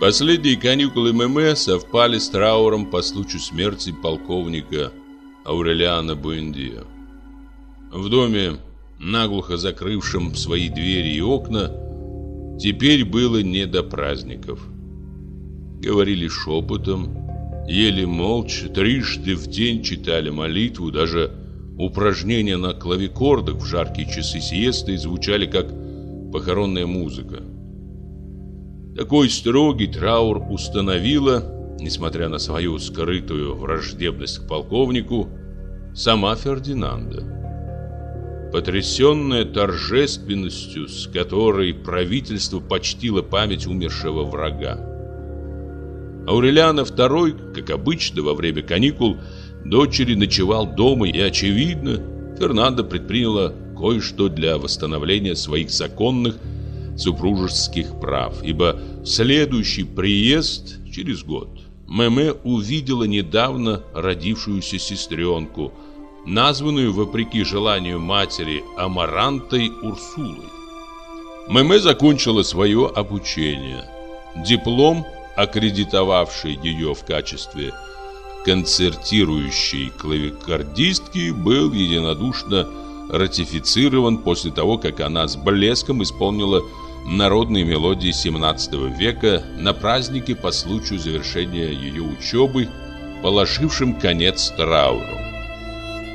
Последние каникулы ММ совпали с трауром по случаю смерти полковника Аурелиана Буэндиа. В доме, наглухо закрывшем свои двери и окна, теперь было не до праздников. Говорили шепотом, ели молча, трижды в день читали молитву, даже упражнения на клавикордах в жаркие часы сиесты звучали как похоронная музыка. Такой строгий траур установила, несмотря на свою скрытую враждебность к полковнику, сама Фердинанда. Потрясенная торжественностью, с которой правительство почтило память умершего врага. Аурелиана II, как обычно во время каникул, дочери ночевал дома и, очевидно, Фернандо предприняла кое-что для восстановления своих законных супружеских прав, ибо следующий приезд через год Меме увидела недавно родившуюся сестренку, названную, вопреки желанию матери, Амарантой Урсулой. Меме закончила свое обучение. Диплом, аккредитовавший ее в качестве концертирующей клавикордистки, был единодушно ратифицирован после того, как она с блеском исполнила народные мелодии 17 века на празднике по случаю завершения ее учебы, положившим конец трауру.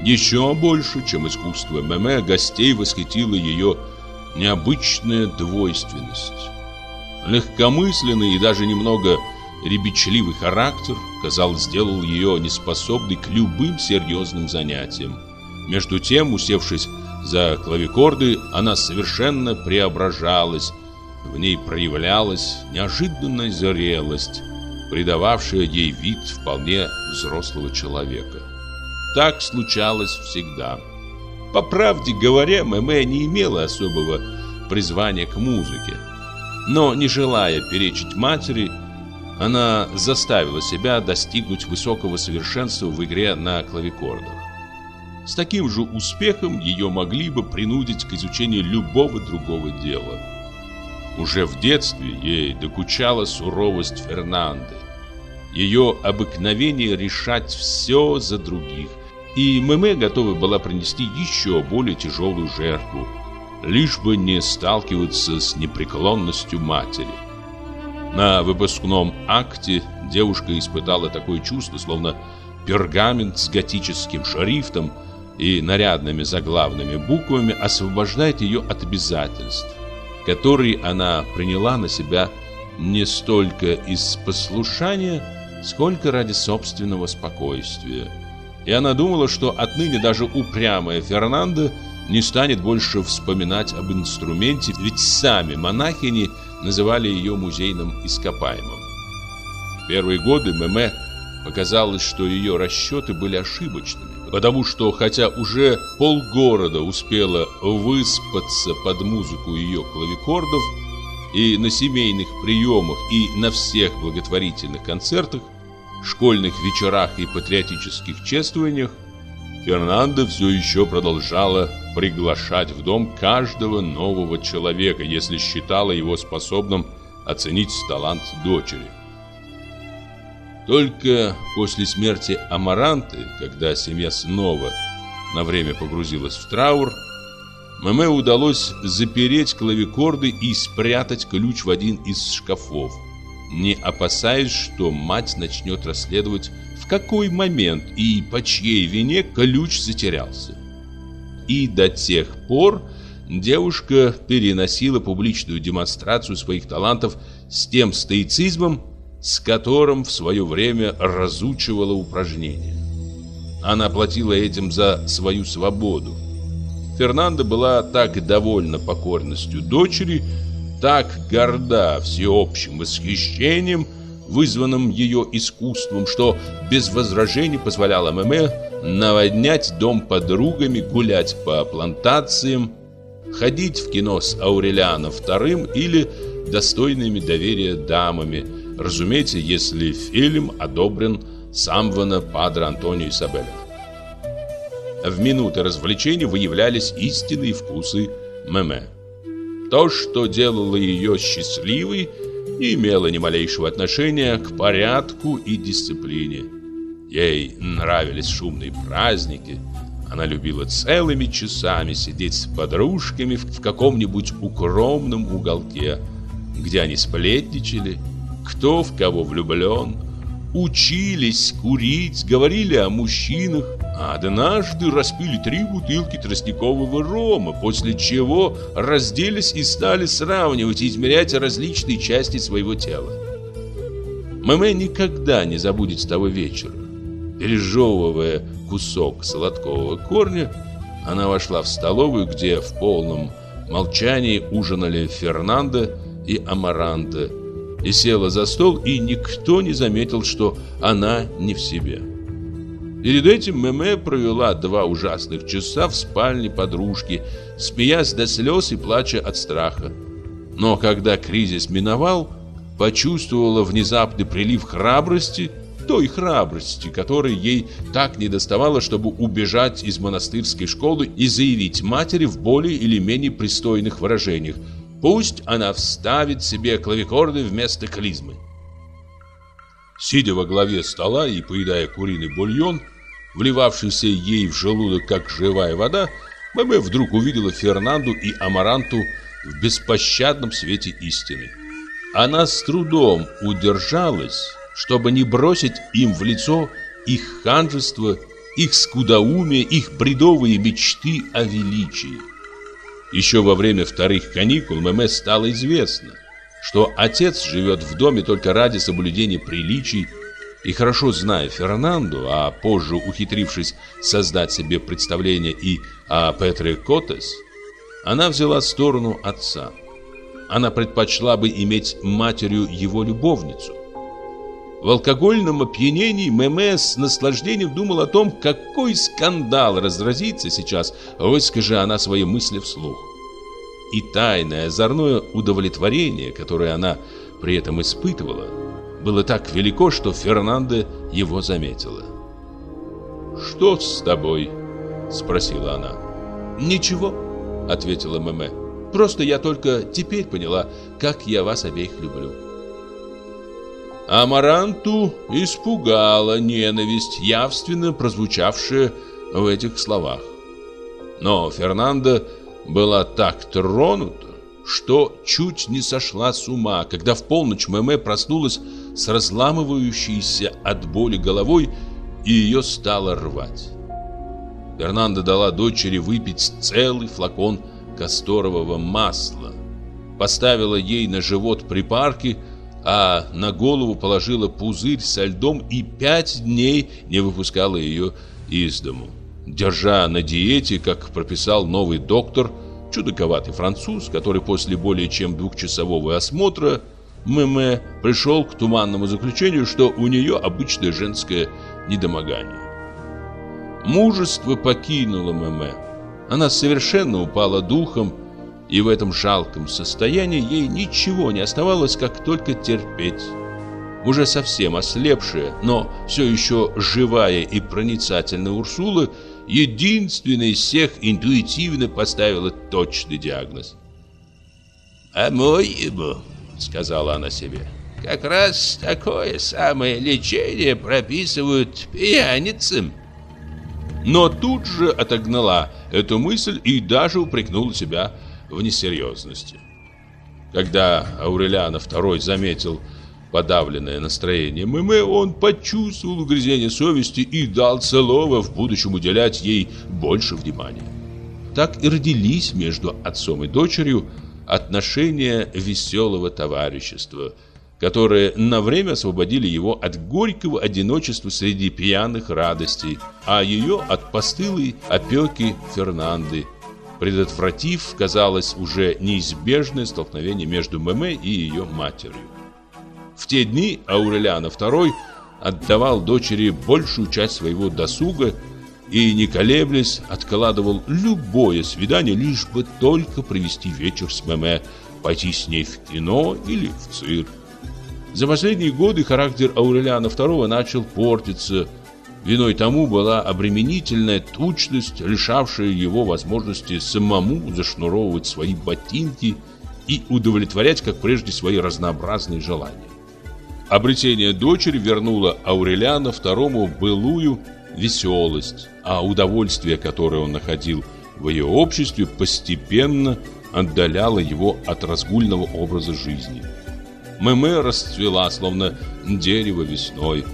Еще больше, чем искусство Меме, гостей восхитила ее необычная двойственность. Легкомысленный и даже немного ребячливый характер, казалось, сделал ее неспособной к любым серьезным занятиям. Между тем, усевшись за клавикорды, она совершенно преображалась, в ней проявлялась неожиданная зрелость, придававшая ей вид вполне взрослого человека. Так случалось всегда. По правде говоря, Мэмэ не имела особого призвания к музыке. Но, не желая перечить матери, она заставила себя достигнуть высокого совершенства в игре на клавикордах. С таким же успехом ее могли бы принудить к изучению любого другого дела – уже в детстве ей докучала суровость Фернанды. Ее обыкновение решать все за других. И Мэмэ готова была принести еще более тяжелую жертву, лишь бы не сталкиваться с непреклонностью матери. На выпускном акте девушка испытала такое чувство, словно пергамент с готическим шрифтом и нарядными заглавными буквами освобождает ее от обязательств который она приняла на себя не столько из послушания, сколько ради собственного спокойствия. И она думала, что отныне даже упрямая Фернанда не станет больше вспоминать об инструменте, ведь сами монахини называли ее музейным ископаемым. В первые годы Меме показалось, что ее расчеты были ошибочными потому что хотя уже полгорода успела выспаться под музыку ее клавикордов, и на семейных приемах, и на всех благотворительных концертах, школьных вечерах и патриотических чествованиях, Фернандо все еще продолжала приглашать в дом каждого нового человека, если считала его способным оценить талант дочери. Только после смерти Амаранты, когда семья снова на время погрузилась в траур, Мэмэ удалось запереть клавикорды и спрятать ключ в один из шкафов, не опасаясь, что мать начнет расследовать, в какой момент и по чьей вине ключ затерялся. И до тех пор девушка переносила публичную демонстрацию своих талантов с тем стоицизмом, с которым в свое время разучивала упражнения. Она платила этим за свою свободу. Фернанда была так довольна покорностью дочери, так горда всеобщим восхищением, вызванным ее искусством, что без возражений позволяла Мэмэ наводнять дом подругами, гулять по плантациям, ходить в кино с Аурелианом II или достойными доверия дамами – Разумеется, если фильм одобрен Самвана Падре Антонио Isabella. В минуты развлечений выявлялись истинные вкусы Меме. То, что делало ее счастливой, не имела ни малейшего отношения к порядку и дисциплине. Ей нравились шумные праздники. Она любила целыми часами сидеть с подружками в каком-нибудь укромном уголке, где они сплетничали, кто в кого влюблен, учились курить, говорили о мужчинах, а однажды распили три бутылки тростникового рома, после чего разделись и стали сравнивать и измерять различные части своего тела. Мэмэ никогда не забудет того вечера. Пережевывая кусок сладкого корня, она вошла в столовую, где в полном молчании ужинали Фернандо и Амаранта, и села за стол, и никто не заметил, что она не в себе. Перед этим Мэмэ провела два ужасных часа в спальне подружки, смеясь до слез и плача от страха. Но когда кризис миновал, почувствовала внезапный прилив храбрости, той храбрости, которой ей так недоставало, чтобы убежать из монастырской школы и заявить матери в более или менее пристойных выражениях – Пусть она вставит себе клавикорды вместо клизмы. Сидя во главе стола и поедая куриный бульон, вливавшийся ей в желудок как живая вода, Мэмэ вдруг увидела Фернанду и Амаранту в беспощадном свете истины. Она с трудом удержалась, чтобы не бросить им в лицо их ханжество, их скудоумие, их бредовые мечты о величии. Еще во время вторых каникул Мэмэ стало известно, что отец живет в доме только ради соблюдения приличий, и хорошо зная Фернанду, а позже ухитрившись создать себе представление и о Петре Котес, она взяла сторону отца. Она предпочла бы иметь матерью его любовницу. В алкогольном опьянении Мэмэ с наслаждением думал о том, какой скандал разразится сейчас, выскажи она свои мысли вслух. И тайное озорное удовлетворение, которое она при этом испытывала, было так велико, что Фернандо его заметила. «Что с тобой?» – спросила она. «Ничего», – ответила Мэмэ. «Просто я только теперь поняла, как я вас обеих люблю». Амаранту испугала ненависть, явственно прозвучавшая в этих словах. Но Фернандо была так тронута, что чуть не сошла с ума, когда в полночь Мэмэ проснулась с разламывающейся от боли головой и ее стало рвать. Фернанда дала дочери выпить целый флакон касторового масла, поставила ей на живот припарки, а на голову положила пузырь со льдом и пять дней не выпускала ее из дому. Держа на диете, как прописал новый доктор, чудаковатый француз, который после более чем двухчасового осмотра Мэмэ пришел к туманному заключению, что у нее обычное женское недомогание. Мужество покинуло Мэмэ. Она совершенно упала духом, и в этом жалком состоянии ей ничего не оставалось, как только терпеть. Уже совсем ослепшая, но все еще живая и проницательная Урсула, единственная из всех интуитивно поставила точный диагноз. «А мой ему», — сказала она себе, — «как раз такое самое лечение прописывают пьяницам». Но тут же отогнала эту мысль и даже упрекнула себя в несерьезности. Когда Аурелиана II заметил подавленное настроение Мэмэ, он почувствовал угрызение совести и дал Целова в будущем уделять ей больше внимания. Так и родились между отцом и дочерью отношения веселого товарищества, которые на время освободили его от горького одиночества среди пьяных радостей, а ее от постылой опеки Фернанды, предотвратив, казалось, уже неизбежное столкновение между Мэмэ и ее матерью. В те дни Аурелиана II отдавал дочери большую часть своего досуга и, не колеблясь, откладывал любое свидание, лишь бы только провести вечер с Мэмэ, пойти с ней в кино или в цирк. За последние годы характер Аурелиана II начал портиться. Виной тому была обременительная тучность, лишавшая его возможности самому зашнуровывать свои ботинки и удовлетворять, как прежде, свои разнообразные желания. Обретение дочери вернуло Аурелиана II былую веселость, а удовольствие, которое он находил в ее обществе, постепенно отдаляло его от разгульного образа жизни. Мэмэ расцвела, словно дерево весной.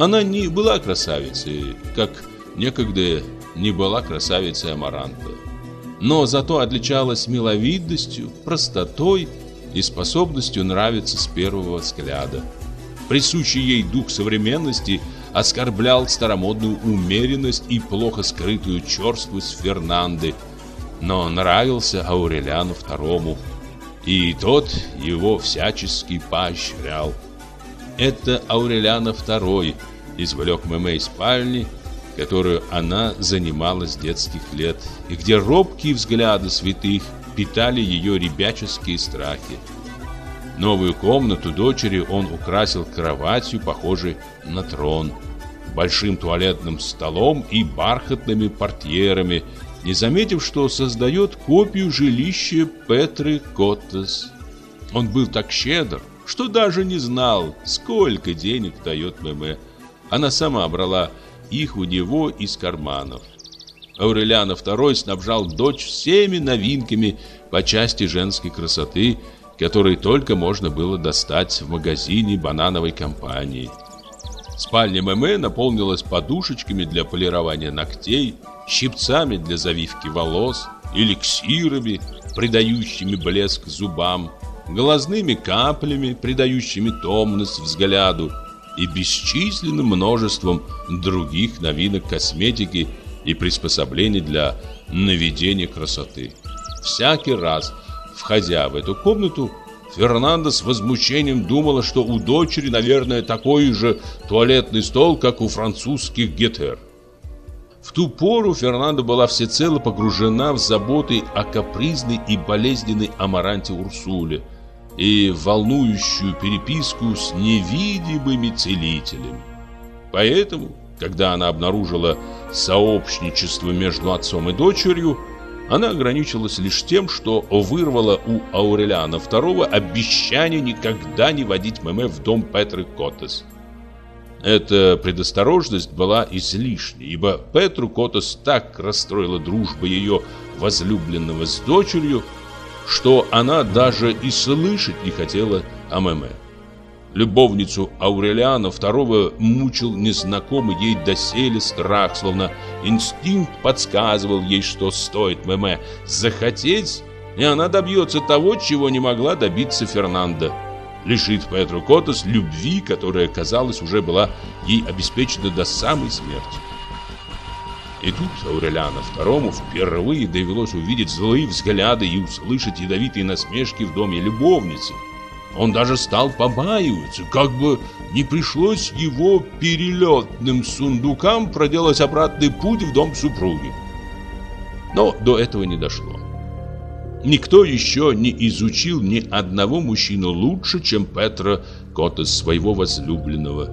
Она не была красавицей, как некогда не была красавицей Амаранта. Но зато отличалась миловидностью, простотой и способностью нравиться с первого взгляда. Присущий ей дух современности оскорблял старомодную умеренность и плохо скрытую черствость Фернанды, но нравился Аурелиану II, и тот его всячески поощрял. Это Аурелиана II извлек Мэмэ из спальни, которую она занимала с детских лет, и где робкие взгляды святых питали ее ребяческие страхи. Новую комнату дочери он украсил кроватью, похожей на трон, большим туалетным столом и бархатными портьерами, не заметив, что создает копию жилища Петры Коттес. Он был так щедр, что даже не знал, сколько денег дает Мэмэ. Она сама брала их у него из карманов. Аурелиана II снабжал дочь всеми новинками по части женской красоты, которые только можно было достать в магазине банановой компании. Спальня Мэмэ наполнилась подушечками для полирования ногтей, щипцами для завивки волос, эликсирами, придающими блеск зубам, глазными каплями, придающими томность взгляду, и бесчисленным множеством других новинок косметики и приспособлений для наведения красоты. Всякий раз, входя в эту комнату, Фернандо с возмущением думала, что у дочери, наверное, такой же туалетный стол, как у французских гетер. В ту пору Фернандо была всецело погружена в заботы о капризной и болезненной Амаранте Урсуле – и волнующую переписку с невидимыми целителями. Поэтому, когда она обнаружила сообщничество между отцом и дочерью, она ограничилась лишь тем, что вырвала у Аурелиана II обещание никогда не водить Мэмэ в дом Петры Котес. Эта предосторожность была излишней, ибо Петру Котес так расстроила дружба ее возлюбленного с дочерью, что она даже и слышать не хотела о Мэмэ. Любовницу Аурелиана II мучил незнакомый ей доселе страх, словно инстинкт подсказывал ей, что стоит Мэмэ захотеть, и она добьется того, чего не могла добиться Фернандо. Лишит Петру Котос любви, которая, казалось, уже была ей обеспечена до самой смерти. И тут Аурелиана II впервые довелось увидеть злые взгляды и услышать ядовитые насмешки в доме любовницы. Он даже стал побаиваться, как бы не пришлось его перелетным сундукам проделать обратный путь в дом супруги. Но до этого не дошло. Никто еще не изучил ни одного мужчину лучше, чем Петра Котес, своего возлюбленного.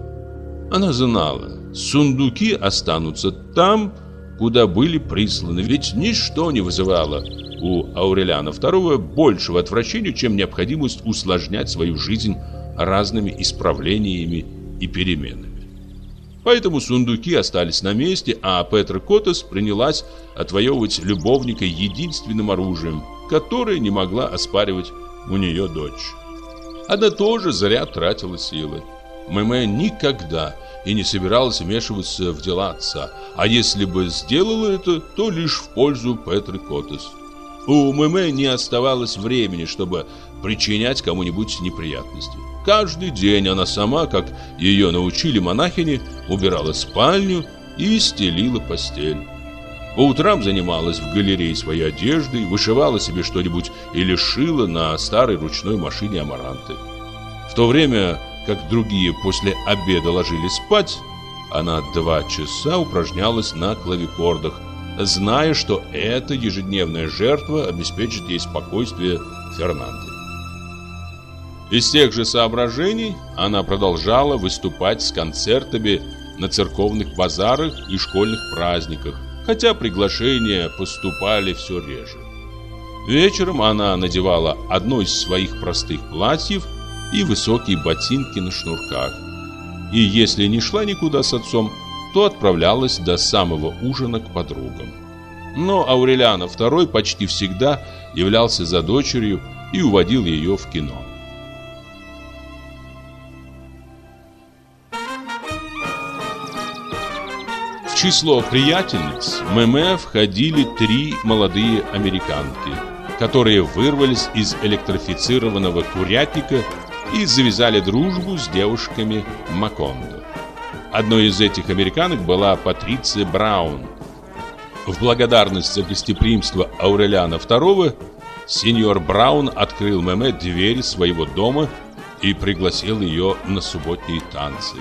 Она знала, сундуки останутся там, куда были присланы, ведь ничто не вызывало у Аурелиана II большего отвращения, чем необходимость усложнять свою жизнь разными исправлениями и переменами. Поэтому сундуки остались на месте, а Петра Котес принялась отвоевывать любовника единственным оружием, которое не могла оспаривать у нее дочь. Она тоже зря тратила силы. Мэмэ никогда и не собиралась вмешиваться в дела отца, а если бы сделала это, то лишь в пользу Петры Котес. У Мэмэ не оставалось времени, чтобы причинять кому-нибудь неприятности. Каждый день она сама, как ее научили монахини, убирала спальню и стелила постель. По утрам занималась в галерее своей одеждой, вышивала себе что-нибудь или шила на старой ручной машине амаранты. В то время как другие после обеда ложились спать, она два часа упражнялась на клавикордах, зная, что эта ежедневная жертва обеспечит ей спокойствие Фернанды. Из тех же соображений она продолжала выступать с концертами на церковных базарах и школьных праздниках, хотя приглашения поступали все реже. Вечером она надевала одно из своих простых платьев и высокие ботинки на шнурках. И если не шла никуда с отцом, то отправлялась до самого ужина к подругам. Но Аурелиана II почти всегда являлся за дочерью и уводил ее в кино. В число приятельниц Мэмэ входили три молодые американки, которые вырвались из электрифицированного курятника и завязали дружбу с девушками Макондо. Одной из этих американок была Патриция Браун. В благодарность за гостеприимство Аурелиана II сеньор Браун открыл Мэмэ дверь своего дома и пригласил ее на субботние танцы.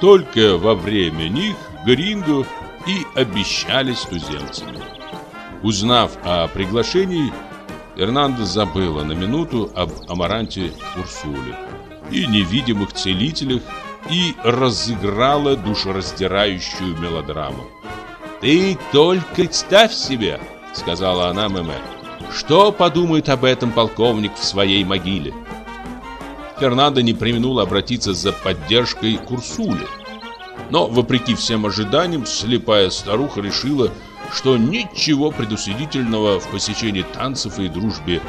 Только во время них Гринго и обещались туземцами. Узнав о приглашении, Эрнандо забыла на минуту об Амаранте Урсуле и невидимых целителях и разыграла душераздирающую мелодраму. «Ты только ставь себе», — сказала она Мэмэ, — «что подумает об этом полковник в своей могиле?» Фернандо не применул обратиться за поддержкой к Урсуле. Но, вопреки всем ожиданиям, слепая старуха решила, что ничего предусудительного в посещении танцев и дружбе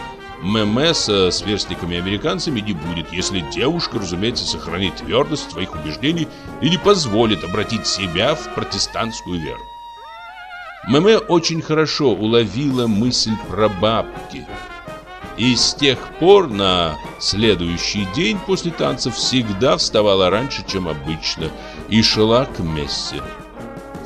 ММ со сверстниками-американцами не будет, если девушка, разумеется, сохранит твердость своих убеждений и не позволит обратить себя в протестантскую веру. ММ очень хорошо уловила мысль про бабки. И с тех пор на следующий день после танцев всегда вставала раньше, чем обычно, и шла к мессе.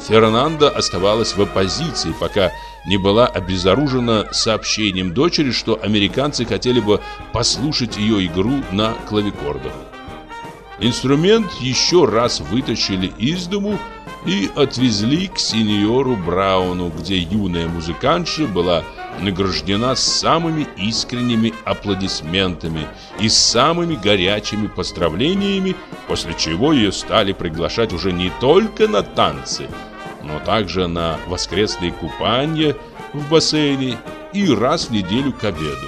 Фернандо оставалась в оппозиции, пока не была обезоружена сообщением дочери, что американцы хотели бы послушать ее игру на клавикордах. Инструмент еще раз вытащили из дому и отвезли к сеньору Брауну, где юная музыкантша была награждена самыми искренними аплодисментами и самыми горячими поздравлениями, после чего ее стали приглашать уже не только на танцы, но также на воскресные купания в бассейне и раз в неделю к обеду.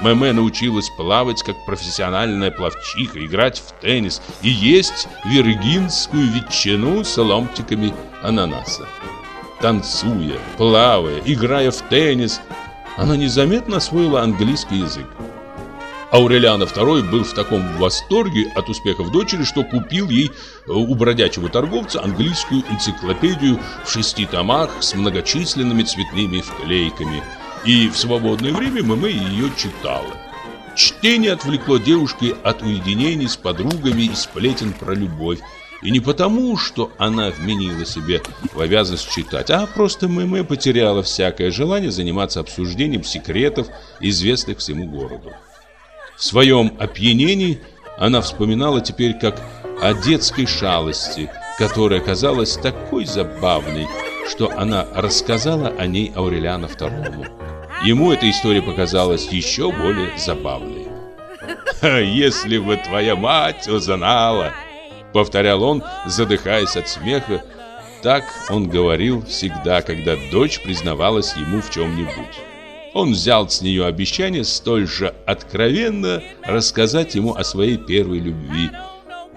Мэмэ научилась плавать как профессиональная пловчиха, играть в теннис и есть виргинскую ветчину с ломтиками ананаса. Танцуя, плавая, играя в теннис, она незаметно освоила английский язык. Аурелиана II был в таком восторге от успехов дочери, что купил ей э, у бродячего торговца английскую энциклопедию в шести томах с многочисленными цветными вклейками. И в свободное время Мэмэ ее читала. Чтение отвлекло девушки от уединений с подругами и сплетен про любовь. И не потому, что она вменила себе в обязанность читать, а просто Мэмэ потеряла всякое желание заниматься обсуждением секретов, известных всему городу. В своем опьянении она вспоминала теперь как о детской шалости, которая казалась такой забавной, что она рассказала о ней Аурелиану II. Ему эта история показалась еще более забавной. «Если бы твоя мать узнала!» Повторял он, задыхаясь от смеха. Так он говорил всегда, когда дочь признавалась ему в чем-нибудь. Он взял с нее обещание столь же откровенно рассказать ему о своей первой любви.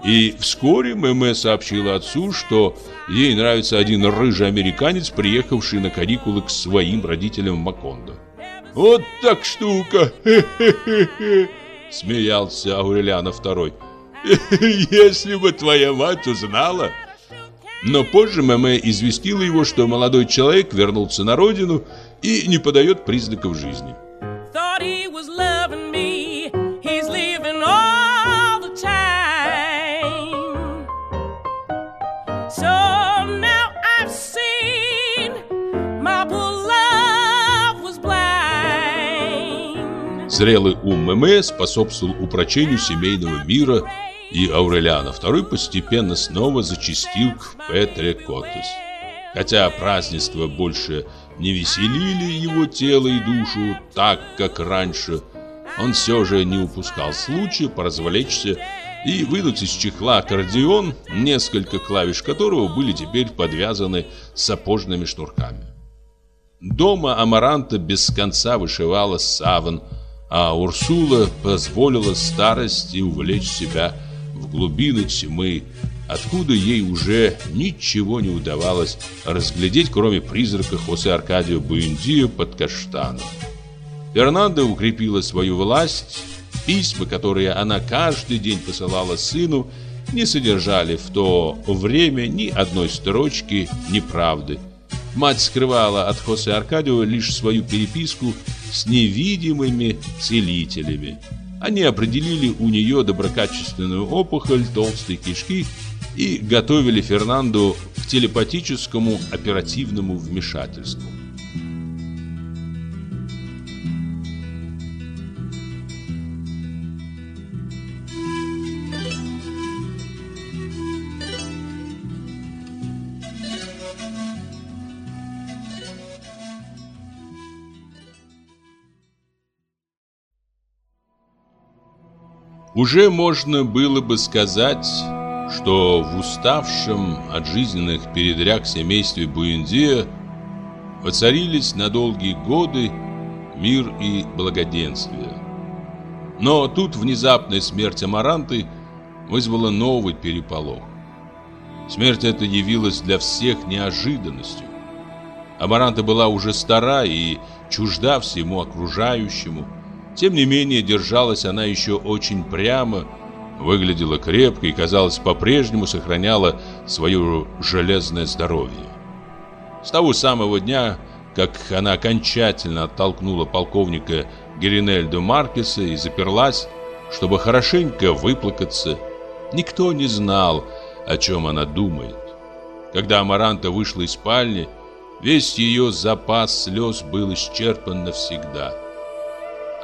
И вскоре Мэмэ сообщила отцу, что ей нравится один рыжий американец, приехавший на каникулы к своим родителям в Макондо. «Вот так штука!» — смеялся Аурелиана II. «Если бы твоя мать узнала...» Но позже Мэмэ известила его, что молодой человек вернулся на родину и не подает признаков жизни. Зрелый ум Мэмэ способствовал упрочению семейного мира, и Аурелиана II постепенно снова зачастил к Петре Котес. Хотя празднества больше не веселили его тело и душу так, как раньше, он все же не упускал случая поразвлечься и вынуть из чехла аккордеон, несколько клавиш которого были теперь подвязаны сапожными шнурками. Дома Амаранта без конца вышивала саван, а Урсула позволила старости увлечь себя в глубины тьмы, откуда ей уже ничего не удавалось разглядеть, кроме призрака Хосе Аркадио Буэндио под каштаном. Фернандо укрепила свою власть. Письма, которые она каждый день посылала сыну, не содержали в то время ни одной строчки неправды. Мать скрывала от Хосе Аркадио лишь свою переписку с невидимыми целителями. Они определили у нее доброкачественную опухоль толстой кишки и готовили Фернанду к телепатическому оперативному вмешательству. Уже можно было бы сказать, что в уставшем от жизненных передряг семействе Буэндия воцарились на долгие годы мир и благоденствие. Но тут внезапная смерть Амаранты вызвала новый переполох. Смерть эта явилась для всех неожиданностью. Амаранта была уже стара и чужда всему окружающему – тем не менее, держалась она еще очень прямо, выглядела крепко и, казалось, по-прежнему сохраняла свое железное здоровье. С того самого дня, как она окончательно оттолкнула полковника Геринельда Маркеса и заперлась, чтобы хорошенько выплакаться, никто не знал, о чем она думает. Когда Амаранта вышла из спальни, весь ее запас слез был исчерпан навсегда –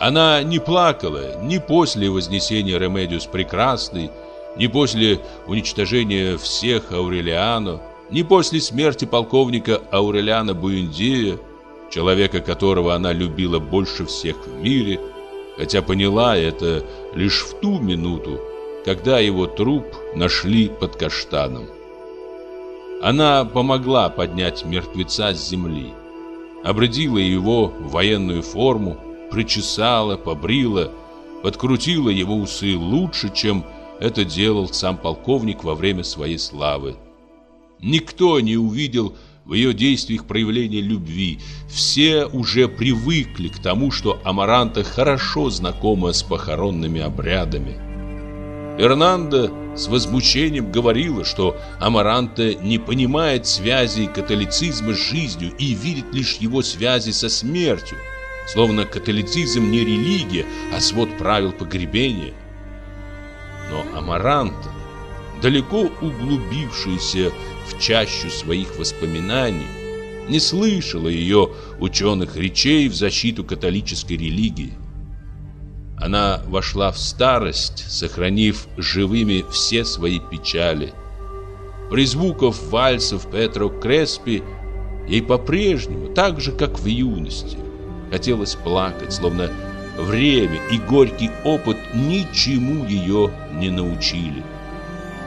она не плакала ни после вознесения Ремедиос Прекрасной, ни после уничтожения всех Аурелиано, ни после смерти полковника Аурелиано Буэндиа, человека, которого она любила больше всех в мире, хотя поняла это лишь в ту минуту, когда его труп нашли под каштаном. Она помогла поднять мертвеца с земли, обрядила его в военную форму, причесала, побрила, подкрутила его усы лучше, чем это делал сам полковник во время своей славы. Никто не увидел в ее действиях проявления любви. Все уже привыкли к тому, что Амаранта хорошо знакома с похоронными обрядами. Эрнанда с возмущением говорила, что Амаранта не понимает связи католицизма с жизнью и видит лишь его связи со смертью. Словно католицизм не религия, а свод правил погребения. Но Амаранта, далеко углубившаяся в чащу своих воспоминаний, не слышала ее ученых речей в защиту католической религии. Она вошла в старость, сохранив живыми все свои печали. При звуках вальсов Петро Креспи ей по-прежнему, так же, как в юности, Хотелось плакать, словно время и горький опыт ничему ее не научили.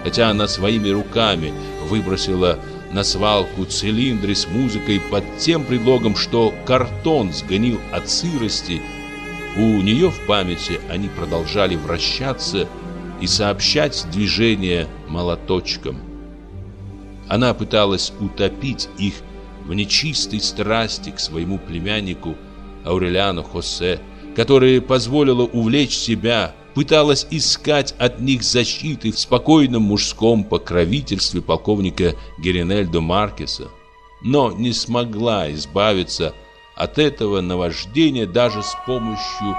Хотя она своими руками выбросила на свалку цилиндры с музыкой под тем предлогом, что картон сгнил от сырости, у нее в памяти они продолжали вращаться и сообщать движение молоточком. Она пыталась утопить их в нечистой страсти к своему племяннику Аурелиано Хосе, которая позволила увлечь себя, пыталась искать от них защиты в спокойном мужском покровительстве полковника Геринельдо Маркеса, но не смогла избавиться от этого наваждения даже с помощью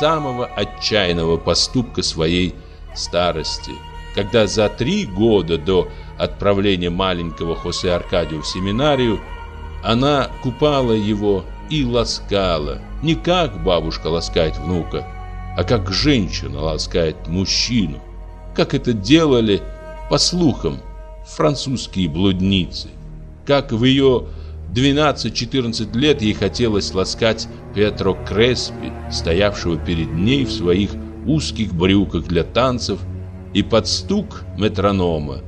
самого отчаянного поступка своей старости, когда за три года до отправления маленького Хосе Аркадио в семинарию она купала его и ласкала. Не как бабушка ласкает внука, а как женщина ласкает мужчину. Как это делали, по слухам, французские блудницы. Как в ее 12-14 лет ей хотелось ласкать Петро Креспи, стоявшего перед ней в своих узких брюках для танцев, и под стук метронома,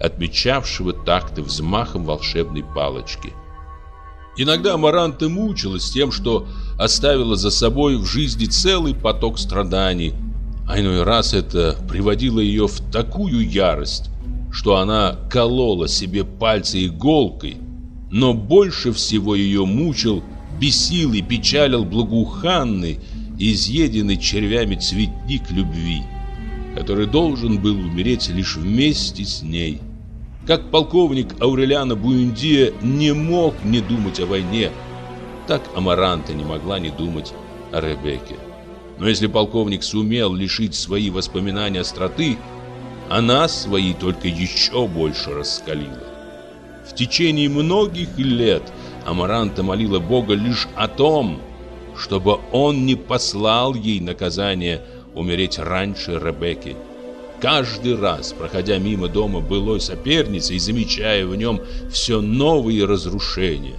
отмечавшего такты взмахом волшебной палочки – Иногда Амаранта мучилась тем, что оставила за собой в жизни целый поток страданий, а иной раз это приводило ее в такую ярость, что она колола себе пальцы иголкой, но больше всего ее мучил, бесил и печалил благоуханный, изъеденный червями цветник любви, который должен был умереть лишь вместе с ней. Как полковник Аурелиана Буэндия не мог не думать о войне, так Амаранта не могла не думать о Ребекке. Но если полковник сумел лишить свои воспоминания остроты, она свои только еще больше раскалила. В течение многих лет Амаранта молила Бога лишь о том, чтобы он не послал ей наказание умереть раньше Ребекки. Каждый раз, проходя мимо дома былой соперницы и замечая в нем все новые разрушения,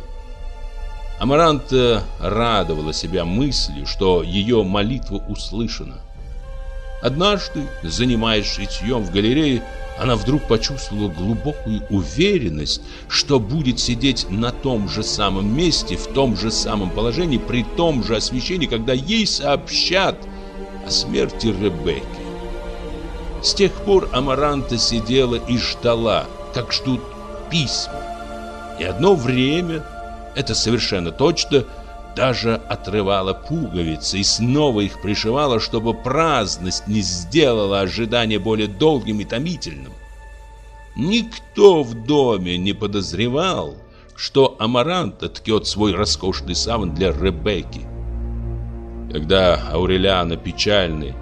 Амаранта радовала себя мыслью, что ее молитва услышана. Однажды, занимаясь шитьем в галерее, она вдруг почувствовала глубокую уверенность, что будет сидеть на том же самом месте, в том же самом положении, при том же освещении, когда ей сообщат о смерти Ребекки. С тех пор Амаранта сидела и ждала, как ждут письма. И одно время это совершенно точно, даже отрывала пуговицы и снова их пришивала, чтобы праздность не сделала ожидание более долгим и томительным. Никто в доме не подозревал, что Амаранта ткет свой роскошный саван для Ребекки. Когда Аурелиана печальный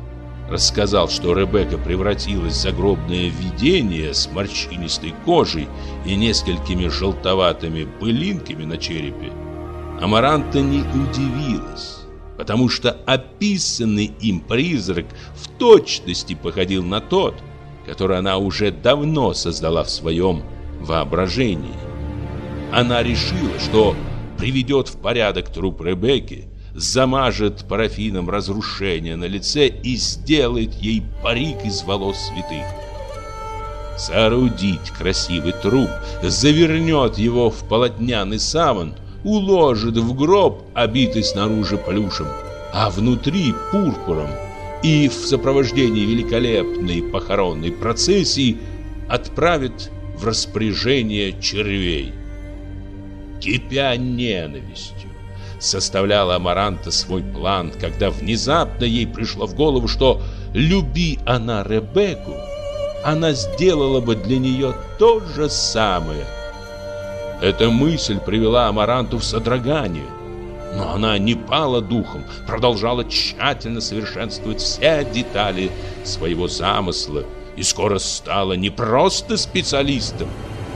рассказал, что Ребекка превратилась в загробное видение с морщинистой кожей и несколькими желтоватыми пылинками на черепе, Амаранта не удивилась, потому что описанный им призрак в точности походил на тот, который она уже давно создала в своем воображении. Она решила, что приведет в порядок труп Ребекки, замажет парафином разрушение на лице и сделает ей парик из волос святых. Соорудить красивый труп, завернет его в полотняный саван, уложит в гроб, обитый снаружи плюшем, а внутри пурпуром, и в сопровождении великолепной похоронной процессии отправит в распоряжение червей. Кипя ненавистью, составляла Амаранта свой план, когда внезапно ей пришло в голову, что люби она Ребекку, она сделала бы для нее то же самое. Эта мысль привела Амаранту в содрогание. Но она не пала духом, продолжала тщательно совершенствовать все детали своего замысла и скоро стала не просто специалистом,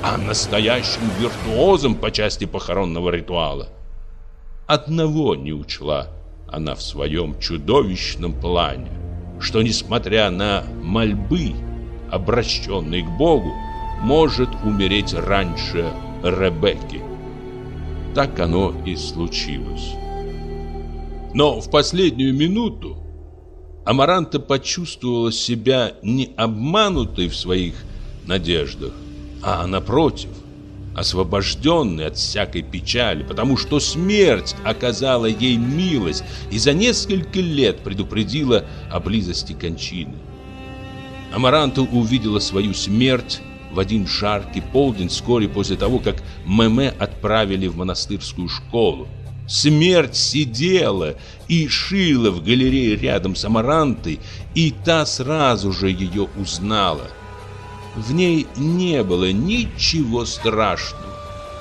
а настоящим виртуозом по части похоронного ритуала. Одного не учла она в своем чудовищном плане, что, несмотря на мольбы, обращенные к Богу, может умереть раньше Ребекки. Так оно и случилось. Но в последнюю минуту Амаранта почувствовала себя не обманутой в своих надеждах, а напротив, освобожденный от всякой печали, потому что смерть оказала ей милость и за несколько лет предупредила о близости кончины. Амаранта увидела свою смерть в один жаркий полдень вскоре после того, как Меме отправили в монастырскую школу. Смерть сидела и шила в галерее рядом с Амарантой, и та сразу же ее узнала. В ней не было ничего страшного.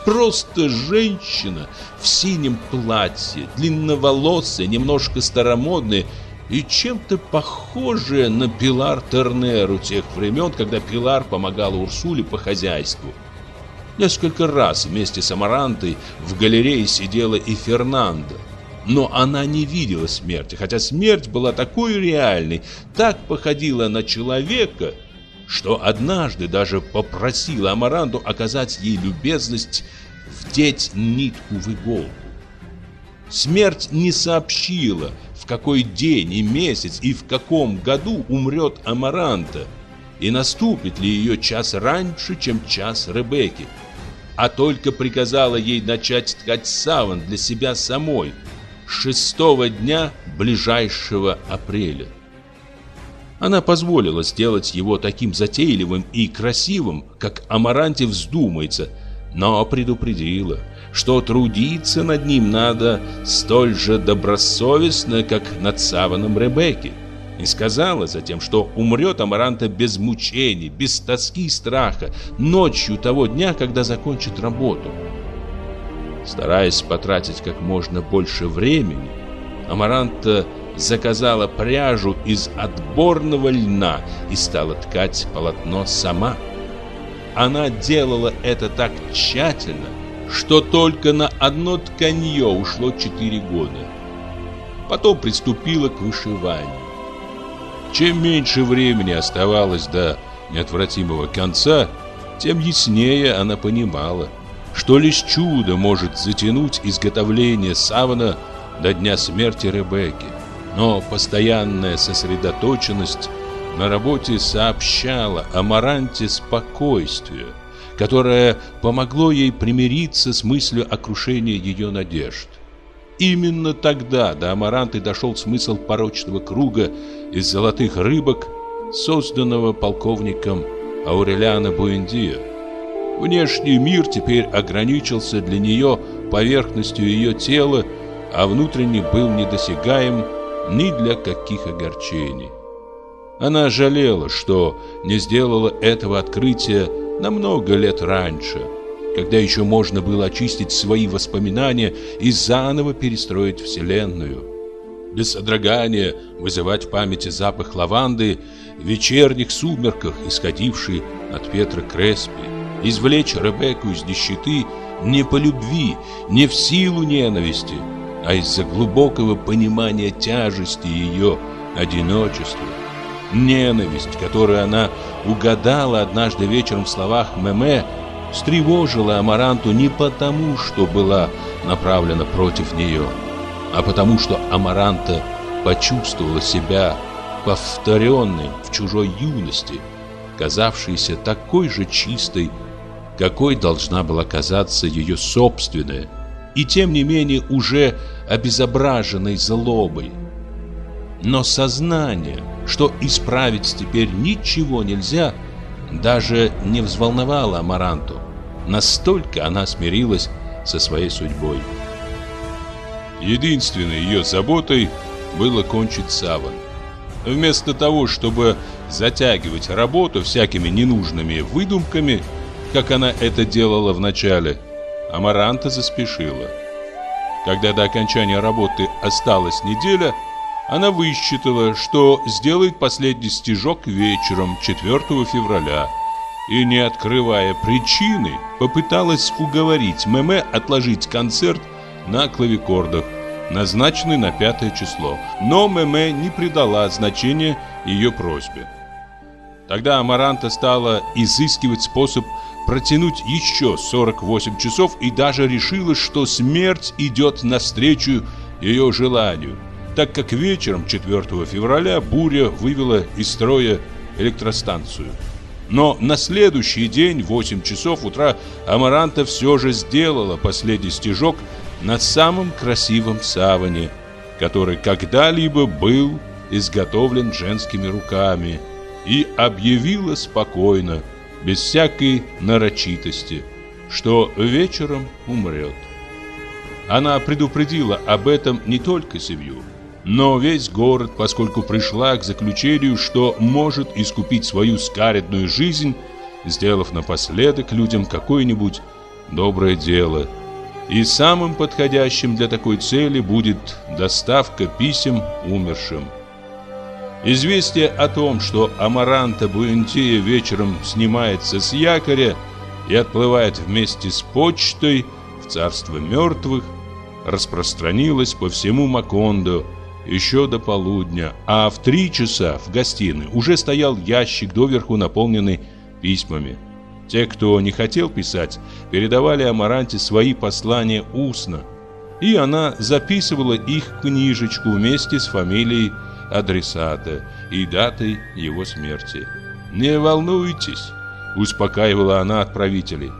Просто женщина в синем платье, длинноволосая, немножко старомодная и чем-то похожая на Пилар Тернеру тех времен, когда Пилар помогала Урсуле по хозяйству. Несколько раз вместе с Амарантой в галерее сидела и Фернандо. Но она не видела смерти, хотя смерть была такой реальной, так походила на человека – что однажды даже попросила Амаранду оказать ей любезность вдеть нитку в иголку. Смерть не сообщила, в какой день и месяц и в каком году умрет Амаранта, и наступит ли ее час раньше, чем час Ребекки. а только приказала ей начать ткать саван для себя самой шестого дня ближайшего апреля. Она позволила сделать его таким затейливым и красивым, как Амаранте вздумается, но предупредила, что трудиться над ним надо столь же добросовестно, как над саваном Ребекки. И сказала затем, что умрет Амаранта без мучений, без тоски и страха, ночью того дня, когда закончит работу. Стараясь потратить как можно больше времени, Амаранта заказала пряжу из отборного льна и стала ткать полотно сама. Она делала это так тщательно, что только на одно тканье ушло четыре года. Потом приступила к вышиванию. Чем меньше времени оставалось до неотвратимого конца, тем яснее она понимала, что лишь чудо может затянуть изготовление савана до дня смерти Ребекки. Но постоянная сосредоточенность на работе сообщала о Маранте спокойствие, которое помогло ей примириться с мыслью о крушении ее надежд. Именно тогда до Амаранты дошел смысл порочного круга из золотых рыбок, созданного полковником Аурелиано Буэндио. Внешний мир теперь ограничился для нее поверхностью ее тела, а внутренний был недосягаем ни для каких огорчений. Она жалела, что не сделала этого открытия на много лет раньше, когда еще можно было очистить свои воспоминания и заново перестроить Вселенную. Без содрогания вызывать в памяти запах лаванды в вечерних сумерках, исходивший от Петра Креспи, извлечь Ребекку из нищеты не по любви, не в силу ненависти, а из-за глубокого понимания тяжести ее одиночества. Ненависть, которую она угадала однажды вечером в словах Меме, встревожила Амаранту не потому, что была направлена против нее, а потому, что Амаранта почувствовала себя повторенной в чужой юности, казавшейся такой же чистой, какой должна была казаться ее собственная, и тем не менее уже обезображенной злобой. Но сознание, что исправить теперь ничего нельзя, даже не взволновало Амаранту. Настолько она смирилась со своей судьбой. Единственной ее заботой было кончить саван. Вместо того, чтобы затягивать работу всякими ненужными выдумками, как она это делала в начале, Амаранта заспешила. Когда до окончания работы осталась неделя, она высчитала, что сделает последний стежок вечером 4 февраля и, не открывая причины, попыталась уговорить Меме отложить концерт на клавикордах, назначенный на пятое число. Но Меме не придала значения ее просьбе. Тогда Амаранта стала изыскивать способ протянуть еще 48 часов и даже решила, что смерть идет навстречу ее желанию, так как вечером 4 февраля буря вывела из строя электростанцию. Но на следующий день, в 8 часов утра, Амаранта все же сделала последний стежок на самом красивом саване, который когда-либо был изготовлен женскими руками, и объявила спокойно, без всякой нарочитости, что вечером умрет. Она предупредила об этом не только семью, но весь город, поскольку пришла к заключению, что может искупить свою скаредную жизнь, сделав напоследок людям какое-нибудь доброе дело. И самым подходящим для такой цели будет доставка писем умершим. Известие о том, что Амаранта Буэнтия вечером снимается с якоря и отплывает вместе с почтой в царство мертвых, распространилось по всему Макондо еще до полудня, а в три часа в гостиной уже стоял ящик доверху наполненный письмами. Те, кто не хотел писать, передавали Амаранте свои послания устно, и она записывала их в книжечку вместе с фамилией адресата и датой его смерти. «Не волнуйтесь», — успокаивала она отправителей.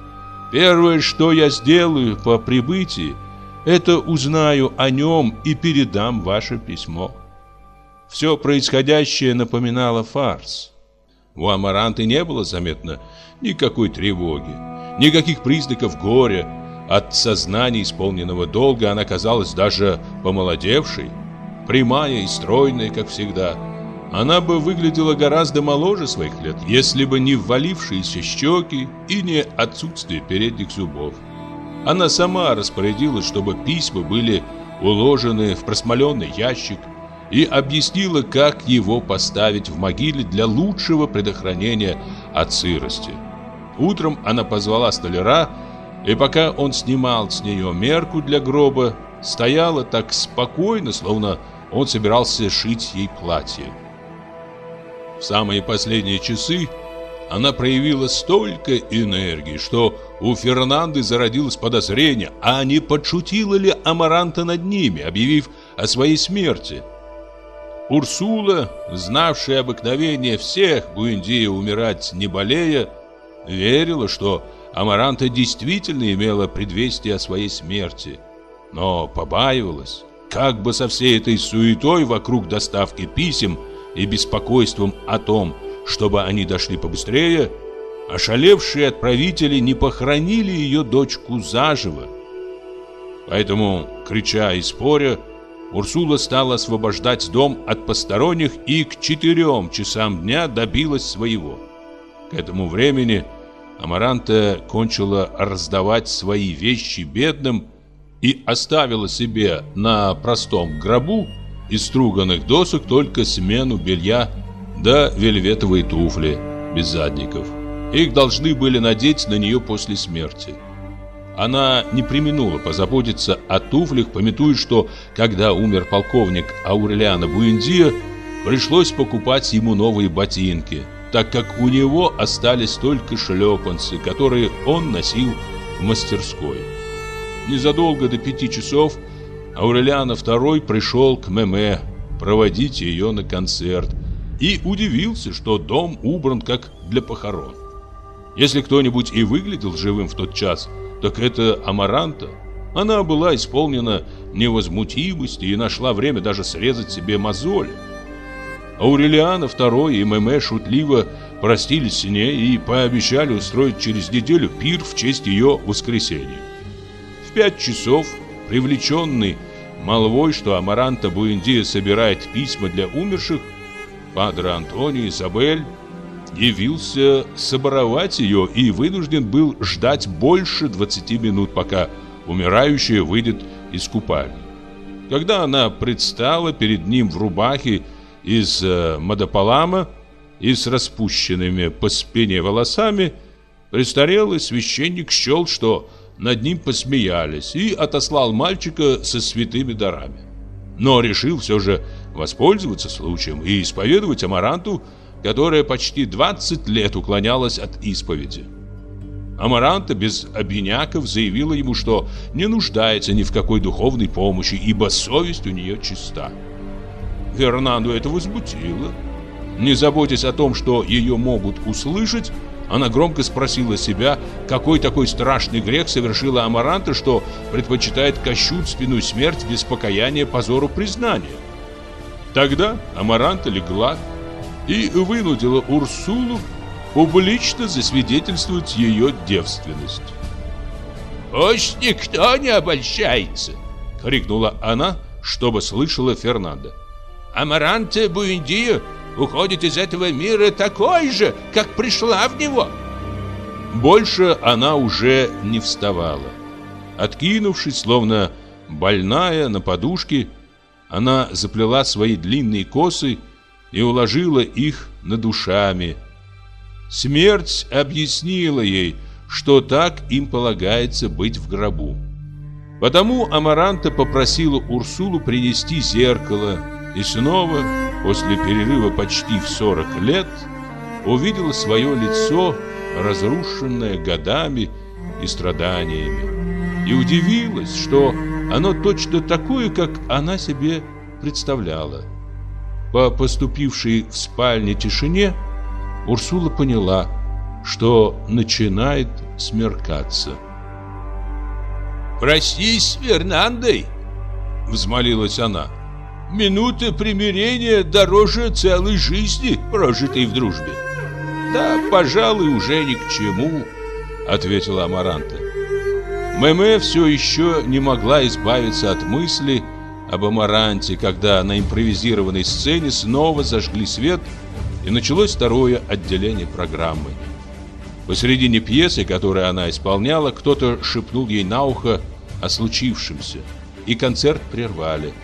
Первое, что я сделаю по прибытии, это узнаю о нем и передам ваше письмо. Все происходящее напоминало фарс. У Амаранты не было заметно никакой тревоги, никаких признаков горя. От сознания исполненного долга она казалась даже помолодевшей, прямая и стройная, как всегда. Она бы выглядела гораздо моложе своих лет, если бы не ввалившиеся щеки и не отсутствие передних зубов. Она сама распорядилась, чтобы письма были уложены в просмоленный ящик, и объяснила, как его поставить в могиле для лучшего предохранения от сырости. Утром она позвала столяра, и пока он снимал с нее мерку для гроба, стояла так спокойно, словно он собирался шить ей платье. В самые последние часы она проявила столько энергии, что у Фернанды зародилось подозрение, а не подшутила ли Амаранта над ними, объявив о своей смерти – Урсула, знавшая обыкновение всех Буэндия умирать не болея, верила, что Амаранта действительно имела предвестие о своей смерти, но побаивалась, как бы со всей этой суетой вокруг доставки писем и беспокойством о том, чтобы они дошли побыстрее, ошалевшие отправители не похоронили ее дочку заживо. Поэтому, крича и споря, Урсула стала освобождать дом от посторонних и к четырем часам дня добилась своего. К этому времени Амаранта кончила раздавать свои вещи бедным и оставила себе на простом гробу из струганных досок только смену белья да вельветовые туфли без задников. Их должны были надеть на нее после смерти. Она не применула позаботиться о туфлях, пометуя, что, когда умер полковник Аурелиано Буэндио, пришлось покупать ему новые ботинки, так как у него остались только шлепанцы, которые он носил в мастерской. Незадолго до пяти часов Аурелиано II пришел к Меме проводить ее на концерт и удивился, что дом убран как для похорон. Если кто-нибудь и выглядел живым в тот час – так это Амаранта. Она была исполнена невозмутимости и нашла время даже срезать себе мозоли. Аурелиана II и Меме шутливо простились с ней и пообещали устроить через неделю пир в честь ее воскресения. Пять часов, привлеченный молвой, что Амаранта Буэндия собирает письма для умерших, Падре Антонио Изабель явился соборовать ее и вынужден был ждать больше 20 минут, пока умирающая выйдет из купальни. Когда она предстала перед ним в рубахе из э, мадополама и с распущенными по спине волосами, престарелый священник счел, что над ним посмеялись и отослал мальчика со святыми дарами. Но решил все же воспользоваться случаем и исповедовать Амаранту которая почти 20 лет уклонялась от исповеди. Амаранта без обиняков заявила ему, что не нуждается ни в какой духовной помощи, ибо совесть у нее чиста. Фернанду это возмутило. Не заботясь о том, что ее могут услышать, она громко спросила себя, какой такой страшный грех совершила Амаранта, что предпочитает кощунственную смерть без покаяния позору признания. Тогда Амаранта легла и вынудила Урсулу публично засвидетельствовать ее девственность. «Пусть никто не обольщается!» — крикнула она, чтобы слышала Фернандо. «Амаранте Буэндио уходит из этого мира такой же, как пришла в него!» Больше она уже не вставала. Откинувшись, словно больная на подушке, она заплела свои длинные косы и уложила их над душами. Смерть объяснила ей, что так им полагается быть в гробу. Потому Амаранта попросила Урсулу принести зеркало и снова, после перерыва почти в 40 лет, увидела свое лицо, разрушенное годами и страданиями, и удивилась, что оно точно такое, как она себе представляла. По поступившей в спальне тишине Урсула поняла, что начинает смеркаться. простись с Фернандой!» Взмолилась она. «Минута примирения дороже целой жизни, прожитой в дружбе». «Да, пожалуй, уже ни к чему», — ответила Амаранта. Мэмэ все еще не могла избавиться от мысли об Амаранте, когда на импровизированной сцене снова зажгли свет и началось второе отделение программы. Посередине пьесы, которую она исполняла, кто-то шепнул ей на ухо о случившемся, и концерт прервали.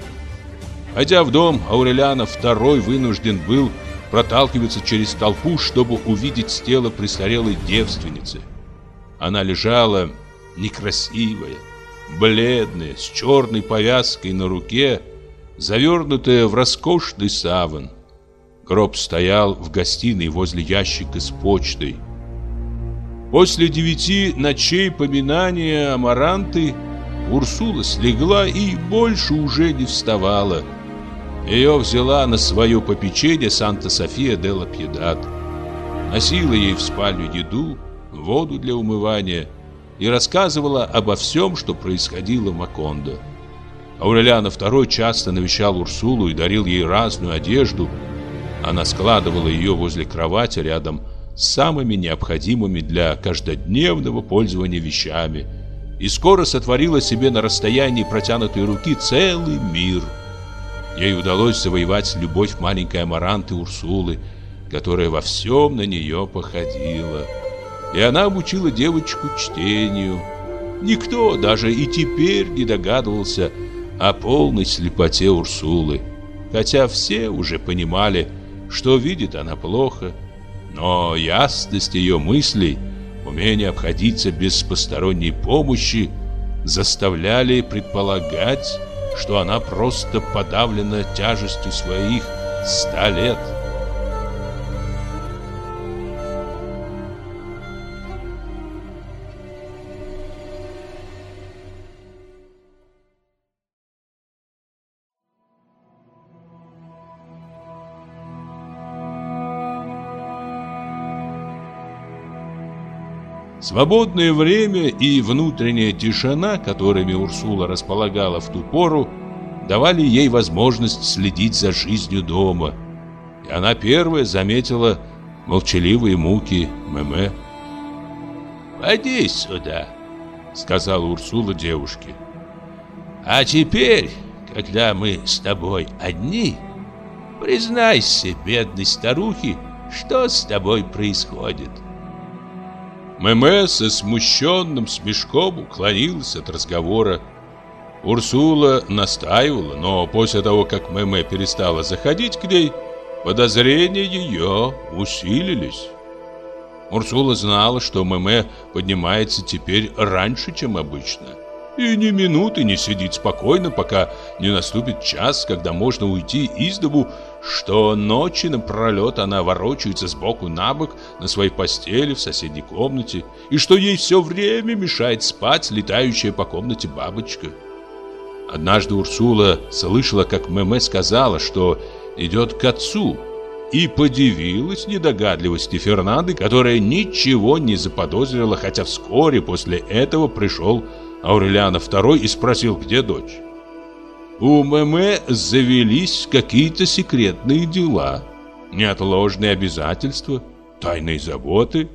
Хотя в дом, Аурелиана II вынужден был проталкиваться через толпу, чтобы увидеть тело престарелой девственницы. Она лежала некрасивая, бледная, с черной повязкой на руке, завернутая в роскошный саван. Гроб стоял в гостиной возле ящика с почтой. После девяти ночей поминания Амаранты Урсула слегла и больше уже не вставала. Ее взяла на свое попечение Санта-София де ла Пьедад. Носила ей в спальню еду, воду для умывания – и рассказывала обо всем, что происходило в Макондо. Аурелиана II часто навещал Урсулу и дарил ей разную одежду. Она складывала ее возле кровати рядом с самыми необходимыми для каждодневного пользования вещами и скоро сотворила себе на расстоянии протянутой руки целый мир. Ей удалось завоевать любовь маленькой Амаранты Урсулы, которая во всем на нее походила и она обучила девочку чтению. Никто даже и теперь не догадывался о полной слепоте Урсулы, хотя все уже понимали, что видит она плохо, но ясность ее мыслей, умение обходиться без посторонней помощи заставляли предполагать, что она просто подавлена тяжестью своих ста лет. Свободное время и внутренняя тишина, которыми Урсула располагала в ту пору, давали ей возможность следить за жизнью дома. И она первая заметила молчаливые муки Мэмэ. «Поди сюда», — сказала Урсула девушке. «А теперь, когда мы с тобой одни, признайся, бедной старухе, что с тобой происходит». Мэмэ со смущенным смешком уклонилась от разговора. Урсула настаивала, но после того, как Мэмэ перестала заходить к ней, подозрения ее усилились. Урсула знала, что Мэмэ поднимается теперь раньше, чем обычно. И ни минуты не сидит спокойно, пока не наступит час, когда можно уйти из дому, что ночи напролет она ворочается сбоку на бок на своей постели в соседней комнате, и что ей все время мешает спать летающая по комнате бабочка. Однажды Урсула слышала, как Мэмэ сказала, что идет к отцу, и подивилась недогадливости Фернанды, которая ничего не заподозрила, хотя вскоре после этого пришел Аурелиана II и спросил, где дочь. У Мэмэ завелись какие-то секретные дела, неотложные обязательства, тайные заботы.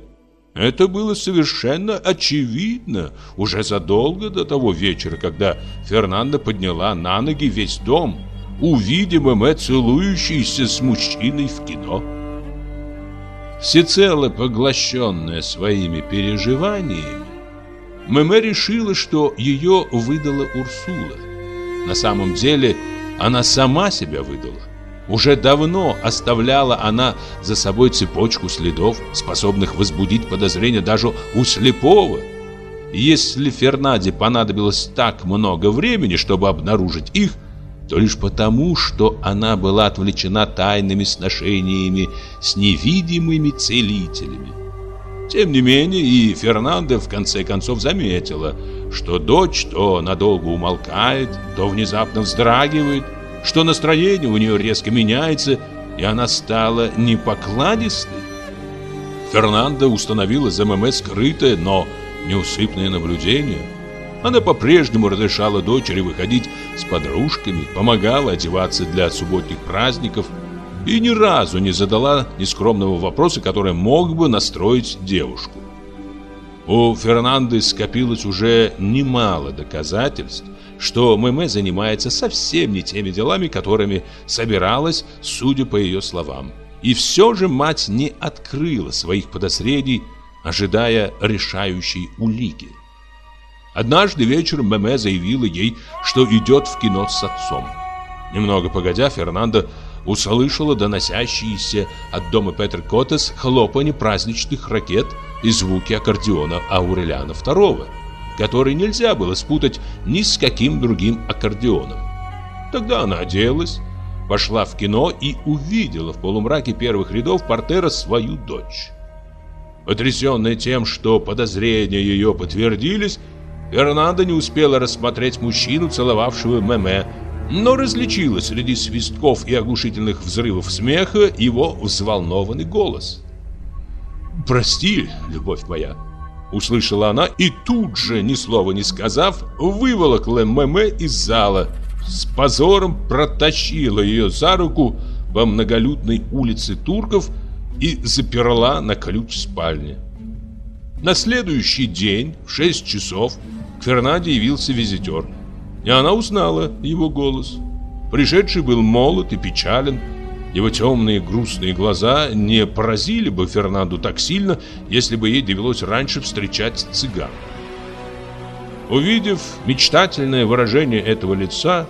Это было совершенно очевидно уже задолго до того вечера, когда Фернанда подняла на ноги весь дом, увидя Мэмэ целующийся с мужчиной в кино. Всецело поглощенная своими переживаниями, Мэмэ решила, что ее выдала Урсула. На самом деле она сама себя выдала. Уже давно оставляла она за собой цепочку следов, способных возбудить подозрения даже у слепого. если Фернаде понадобилось так много времени, чтобы обнаружить их, то лишь потому, что она была отвлечена тайными сношениями с невидимыми целителями. Тем не менее, и Фернандо в конце концов заметила, что дочь то надолго умолкает, то внезапно вздрагивает, что настроение у нее резко меняется, и она стала непокладистой. Фернандо установила за ММС скрытое, но неусыпное наблюдение. Она по-прежнему разрешала дочери выходить с подружками, помогала одеваться для субботних праздников и ни разу не задала нескромного вопроса, который мог бы настроить девушку. У Фернанды скопилось уже немало доказательств, что Мэмэ занимается совсем не теми делами, которыми собиралась, судя по ее словам. И все же мать не открыла своих подозрений, ожидая решающей улики. Однажды вечером Мэмэ заявила ей, что идет в кино с отцом. Немного погодя, Фернандо услышала доносящиеся от дома Петер Котес хлопанье праздничных ракет и звуки аккордеона Аурелиана II, который нельзя было спутать ни с каким другим аккордеоном. Тогда она оделась, пошла в кино и увидела в полумраке первых рядов портера свою дочь. Потрясенная тем, что подозрения ее подтвердились, Фернандо не успела рассмотреть мужчину, целовавшего Меме, но различила среди свистков и оглушительных взрывов смеха его взволнованный голос. «Прости, любовь моя!» Услышала она и тут же, ни слова не сказав, выволокла Мэмэ из зала. С позором протащила ее за руку по многолюдной улице турков и заперла на ключ спальни. На следующий день в 6 часов к Фернаде явился визитер – и она узнала его голос. Пришедший был молод и печален. Его темные грустные глаза не поразили бы Фернанду так сильно, если бы ей довелось раньше встречать цыган. Увидев мечтательное выражение этого лица,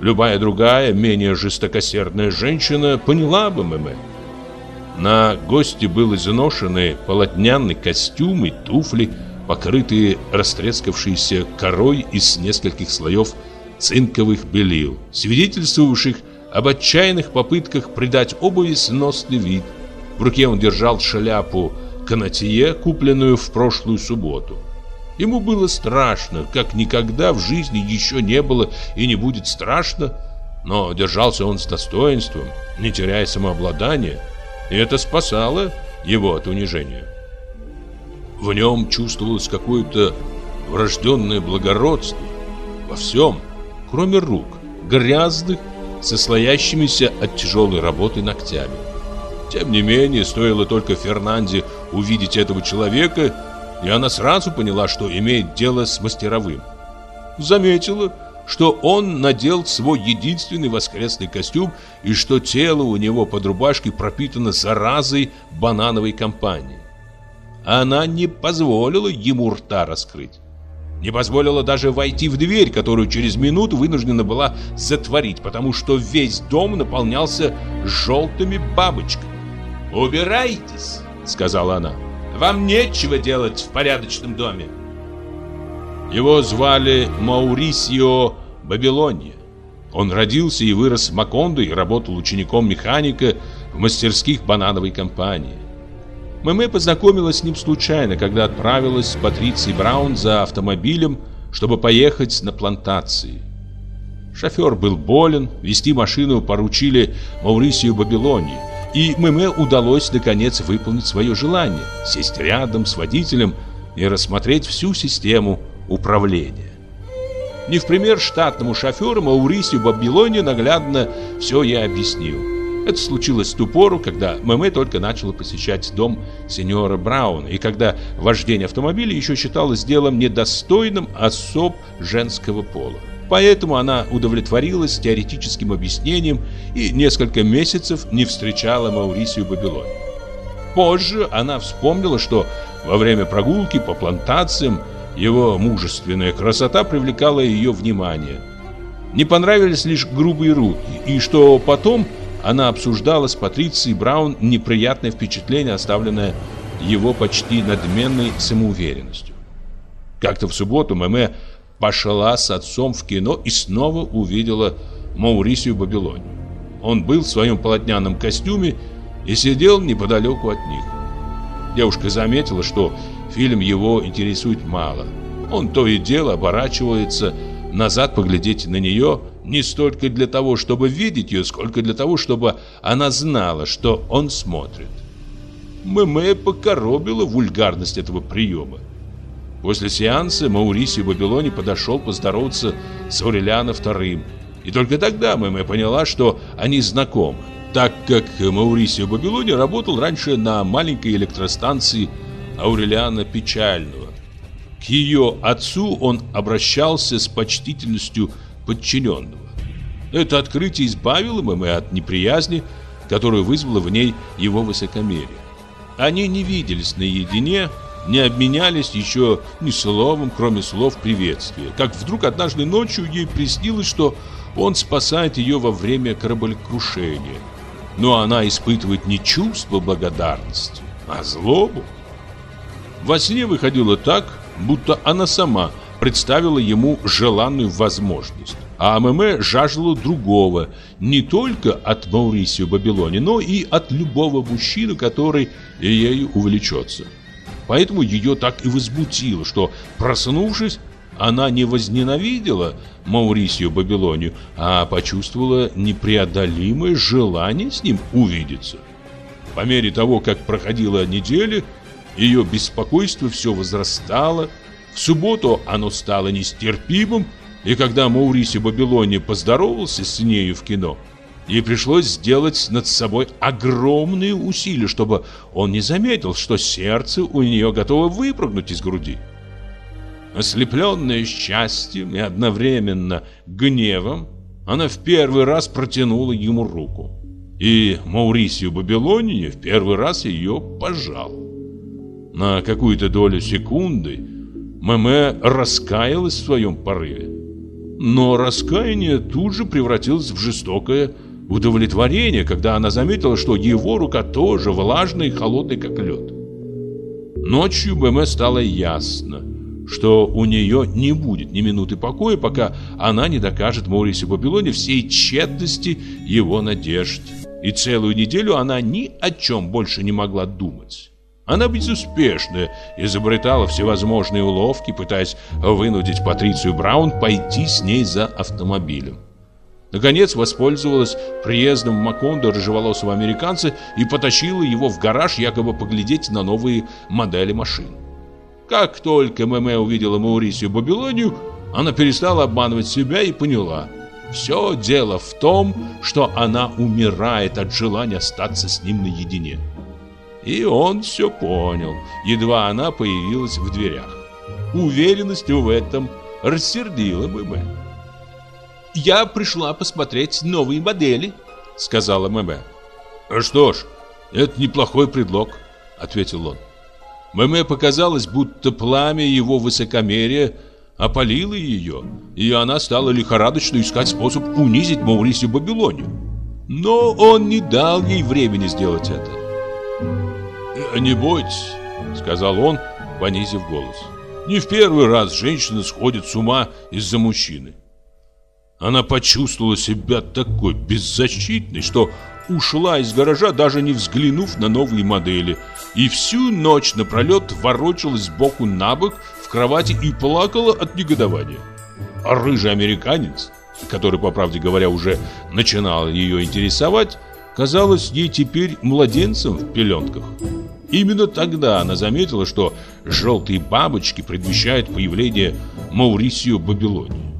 любая другая, менее жестокосердная женщина поняла бы Мэмэ. На гости был изношенный полотняный костюм и туфли – покрытые растрескавшейся корой из нескольких слоев цинковых белил, свидетельствовавших об отчаянных попытках придать обуви сносный вид. В руке он держал шляпу канатье, купленную в прошлую субботу. Ему было страшно, как никогда в жизни еще не было и не будет страшно, но держался он с достоинством, не теряя самообладания, и это спасало его от унижения. В нем чувствовалось какое-то врожденное благородство во всем, кроме рук, грязных, со слоящимися от тяжелой работы ногтями. Тем не менее, стоило только Фернанде увидеть этого человека, и она сразу поняла, что имеет дело с мастеровым. Заметила, что он надел свой единственный воскресный костюм и что тело у него под рубашкой пропитано заразой банановой компании. Она не позволила ему рта раскрыть. Не позволила даже войти в дверь, которую через минуту вынуждена была затворить, потому что весь дом наполнялся желтыми бабочками. «Убирайтесь», — сказала она. «Вам нечего делать в порядочном доме». Его звали Маурисио Бабилония. Он родился и вырос в Макондо и работал учеником механика в мастерских банановой компании. Мэмэ познакомилась с ним случайно, когда отправилась с Патрицией Браун за автомобилем, чтобы поехать на плантации. Шофер был болен, вести машину поручили Маурисию Бабилонии, и Мэмэ удалось наконец выполнить свое желание – сесть рядом с водителем и рассмотреть всю систему управления. Не в пример штатному шоферу Маурисию Бабилонию наглядно все я объяснил. Это случилось в ту пору, когда Мэмэ только начала посещать дом сеньора Брауна, и когда вождение автомобиля еще считалось делом недостойным особ женского пола. Поэтому она удовлетворилась теоретическим объяснением и несколько месяцев не встречала Маурисию Бабилоне. Позже она вспомнила, что во время прогулки по плантациям его мужественная красота привлекала ее внимание. Не понравились лишь грубые руки, и что потом она обсуждала с Патрицией Браун неприятное впечатление, оставленное его почти надменной самоуверенностью. Как-то в субботу Мэмэ пошла с отцом в кино и снова увидела Маурисию Бабилонию. Он был в своем полотняном костюме и сидел неподалеку от них. Девушка заметила, что фильм его интересует мало. Он то и дело оборачивается назад поглядеть на нее, не столько для того, чтобы видеть ее, сколько для того, чтобы она знала, что он смотрит. Мэмэ покоробила вульгарность этого приема. После сеанса Маурисио Бабилони подошел поздороваться с Аурелиано II. И только тогда Мэмэ поняла, что они знакомы, так как Маурисио Бабилони работал раньше на маленькой электростанции Аурелиана Печального. К ее отцу он обращался с почтительностью подчиненного. Это открытие избавило Мэмэ от неприязни, которую вызвало в ней его высокомерие. Они не виделись наедине, не обменялись еще ни словом, кроме слов приветствия. Как вдруг однажды ночью ей приснилось, что он спасает ее во время кораблекрушения. Но она испытывает не чувство благодарности, а злобу. Во сне выходило так, будто она сама представила ему желанную возможность. А АММ жаждала другого, не только от Маурисио Бабилони, но и от любого мужчины, который ею увлечется. Поэтому ее так и возбудило, что, проснувшись, она не возненавидела Маурисию Бабилонию, а почувствовала непреодолимое желание с ним увидеться. По мере того, как проходила неделя, ее беспокойство все возрастало. В субботу оно стало нестерпимым, и когда Маурисио Бабилони поздоровался с нею в кино, ей пришлось сделать над собой огромные усилия, чтобы он не заметил, что сердце у нее готово выпрыгнуть из груди. Ослепленная счастьем и одновременно гневом, она в первый раз протянула ему руку. И Маурисию Бабилонии в первый раз ее пожал. На какую-то долю секунды Мэмэ раскаялась в своем порыве. Но раскаяние тут же превратилось в жестокое удовлетворение, когда она заметила, что его рука тоже влажная и холодная, как лед. Ночью Мэмэ стало ясно, что у нее не будет ни минуты покоя, пока она не докажет Морисе Бабилоне всей тщетности его надежд. И целую неделю она ни о чем больше не могла думать. Она безуспешно изобретала всевозможные уловки, пытаясь вынудить Патрицию Браун пойти с ней за автомобилем. Наконец воспользовалась приездом Макондо рыжеволосого американца и потащила его в гараж якобы поглядеть на новые модели машин. Как только Мэмэ увидела Маурисию Бабилонию, она перестала обманывать себя и поняла. Все дело в том, что она умирает от желания остаться с ним наедине. И он все понял, едва она появилась в дверях. Уверенность в этом рассердила Мэмэ. «Я пришла посмотреть новые модели», — сказала Мэмэ. «Что ж, это неплохой предлог», — ответил он. Мэмэ показалось, будто пламя его высокомерия опалило ее, и она стала лихорадочно искать способ унизить Маурисию Бабилонию. Но он не дал ей времени сделать это. «Не бойтесь», — сказал он, понизив голос. «Не в первый раз женщина сходит с ума из-за мужчины. Она почувствовала себя такой беззащитной, что ушла из гаража, даже не взглянув на новые модели, и всю ночь напролет ворочалась сбоку на бок в кровати и плакала от негодования. А рыжий американец, который, по правде говоря, уже начинал ее интересовать, казалось ей теперь младенцем в пеленках. Именно тогда она заметила, что желтые бабочки предвещают появление Маурисио Бабилонии.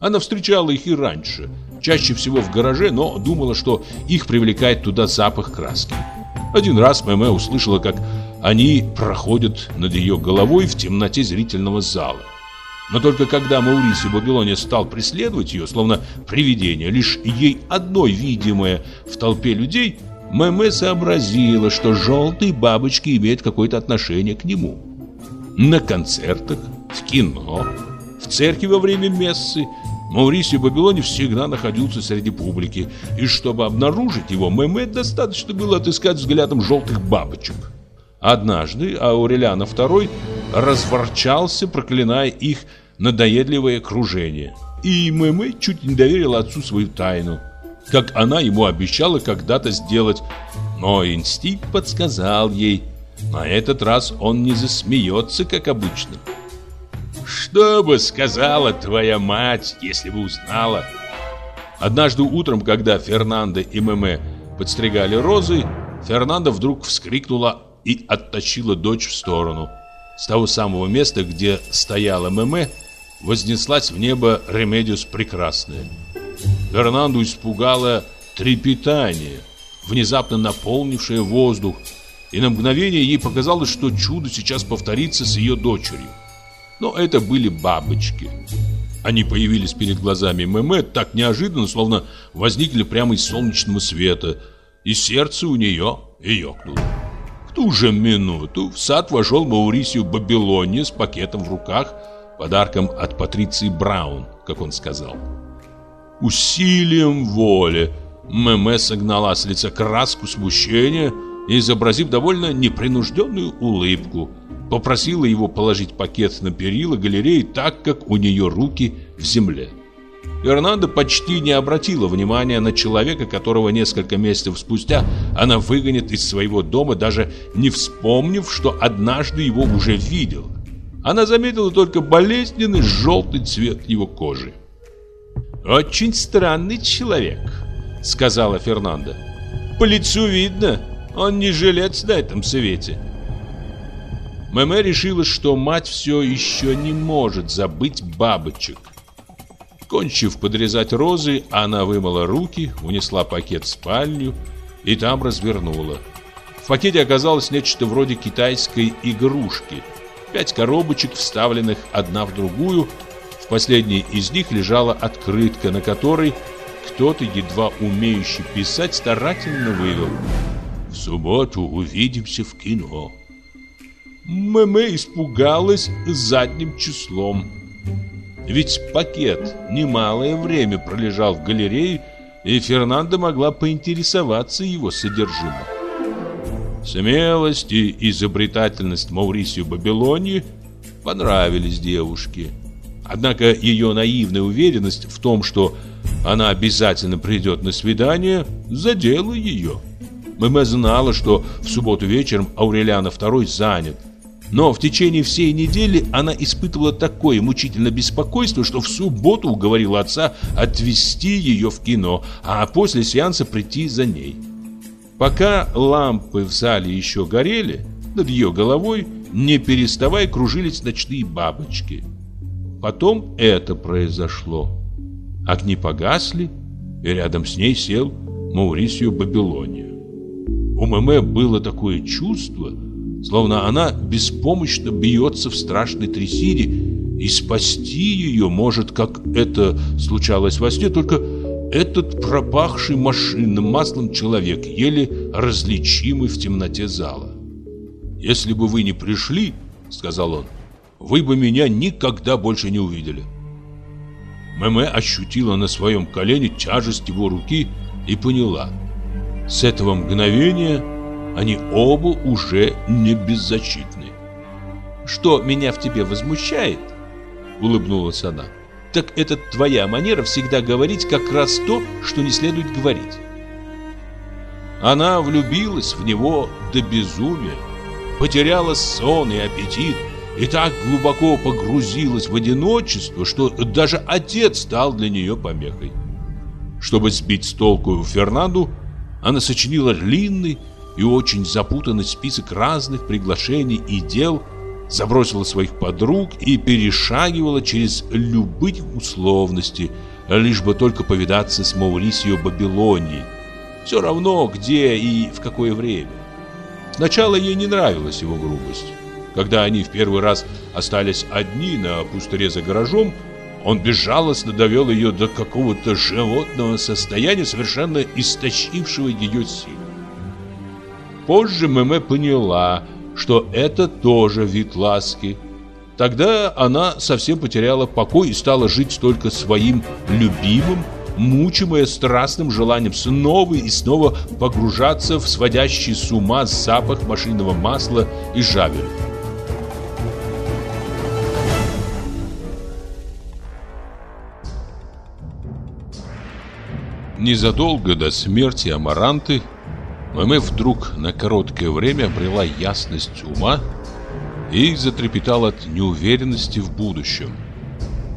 Она встречала их и раньше, чаще всего в гараже, но думала, что их привлекает туда запах краски. Один раз Мэмэ услышала, как они проходят над ее головой в темноте зрительного зала. Но только когда Маурисио Бабилония стал преследовать ее, словно привидение, лишь ей одной видимое в толпе людей, Мэмэ сообразила, что желтые бабочки имеют какое-то отношение к нему. На концертах, в кино, в церкви во время мессы Маурисио Бабилони всегда находился среди публики, и чтобы обнаружить его, Мэмэ достаточно было отыскать взглядом желтых бабочек. Однажды Аурелиано II разворчался, проклиная их надоедливое кружение. И Мэмэ чуть не доверила отцу свою тайну, как она ему обещала когда-то сделать. Но инстинкт подсказал ей, на этот раз он не засмеется, как обычно. Что бы сказала твоя мать, если бы узнала? Однажды утром, когда Фернандо и Мэмэ подстригали розы, Фернандо вдруг вскрикнула и оттащила дочь в сторону. С того самого места, где стояла Меме, вознеслась в небо Ремедиос Прекрасная. Фернанду испугало трепетание, внезапно наполнившее воздух, и на мгновение ей показалось, что чудо сейчас повторится с ее дочерью. Но это были бабочки. Они появились перед глазами Меме так неожиданно, словно возникли прямо из солнечного света, и сердце у нее ёкнуло ту же минуту в сад вошел Маурисио Бабилония с пакетом в руках, подарком от Патриции Браун, как он сказал. Усилием воли Мэмэ согнала с лица краску смущения и, изобразив довольно непринужденную улыбку, попросила его положить пакет на перила галереи так, как у нее руки в земле. Фернандо почти не обратила внимания на человека, которого несколько месяцев спустя она выгонит из своего дома, даже не вспомнив, что однажды его уже видела. Она заметила только болезненный желтый цвет его кожи. «Очень странный человек», — сказала Фернандо. «По лицу видно, он не жилец на этом свете». Мэмэ решила, что мать все еще не может забыть бабочек. Кончив подрезать розы, она вымыла руки, унесла пакет в спальню и там развернула. В пакете оказалось нечто вроде китайской игрушки. Пять коробочек, вставленных одна в другую. В последней из них лежала открытка, на которой кто-то, едва умеющий писать, старательно вывел «В субботу увидимся в кино». Мэмэ испугалась задним числом. Ведь пакет немалое время пролежал в галерее, и Фернандо могла поинтересоваться его содержимым. Смелость и изобретательность Маурисию Бабилонии понравились девушке. Однако ее наивная уверенность в том, что она обязательно придет на свидание, задела ее. Мэмэ знала, что в субботу вечером Аурелиана II занят, но в течение всей недели она испытывала такое мучительное беспокойство, что в субботу уговорила отца отвезти ее в кино, а после сеанса прийти за ней. Пока лампы в зале еще горели, над ее головой, не переставая, кружились ночные бабочки. Потом это произошло. Огни погасли, и рядом с ней сел Маурисио Бабилония. У Мэмэ было такое чувство, словно она беспомощно бьется в страшной трясине, и спасти ее может, как это случалось во сне, только этот пропахший машинным маслом человек, еле различимый в темноте зала. «Если бы вы не пришли, — сказал он, — вы бы меня никогда больше не увидели». Мэмэ ощутила на своем колене тяжесть его руки и поняла. С этого мгновения они оба уже не беззащитны. «Что меня в тебе возмущает?» — улыбнулась она. «Так это твоя манера всегда говорить как раз то, что не следует говорить». Она влюбилась в него до безумия, потеряла сон и аппетит, и так глубоко погрузилась в одиночество, что даже отец стал для нее помехой. Чтобы сбить с толку Фернанду, она сочинила длинный, и очень запутанный список разных приглашений и дел, забросила своих подруг и перешагивала через любые условности, лишь бы только повидаться с Маурисио Бабилонией. Все равно, где и в какое время. Сначала ей не нравилась его грубость. Когда они в первый раз остались одни на пустыре за гаражом, он безжалостно довел ее до какого-то животного состояния, совершенно истощившего ее силы. Позже Мэмэ поняла, что это тоже вид ласки. Тогда она совсем потеряла покой и стала жить только своим любимым, мучимая страстным желанием снова и снова погружаться в сводящий с ума запах машинного масла и жабель. Незадолго до смерти Амаранты Мэмэ вдруг на короткое время обрела ясность ума и затрепетала от неуверенности в будущем.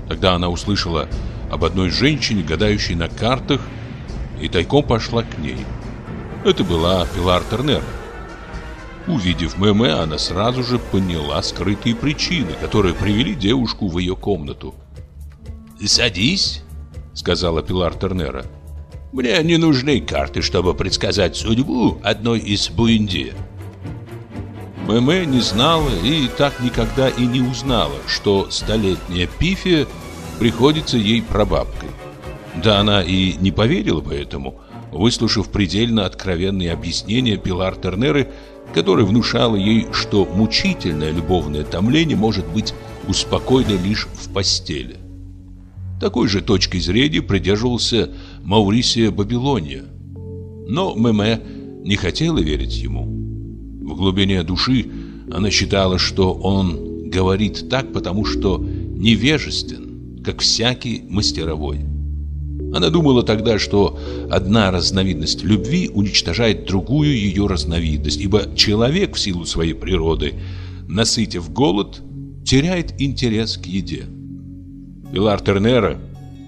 Тогда она услышала об одной женщине, гадающей на картах, и тайком пошла к ней. Это была Пилар Тернер. Увидев Мэмэ, она сразу же поняла скрытые причины, которые привели девушку в ее комнату. «Садись», — сказала Пилар Тернера. «Мне не нужны карты, чтобы предсказать судьбу одной из Буинди». Мэмэ не знала и так никогда и не узнала, что столетняя Пифия приходится ей прабабкой. Да она и не поверила бы этому, выслушав предельно откровенные объяснения Пилар Тернеры, которая внушала ей, что мучительное любовное томление может быть успокоено лишь в постели. Такой же точкой зрения придерживался Маурисия Бабилония. Но Мэмэ не хотела верить ему. В глубине души она считала, что он говорит так, потому что невежествен, как всякий мастеровой. Она думала тогда, что одна разновидность любви уничтожает другую ее разновидность, ибо человек в силу своей природы, насытив голод, теряет интерес к еде. Пилар Тернера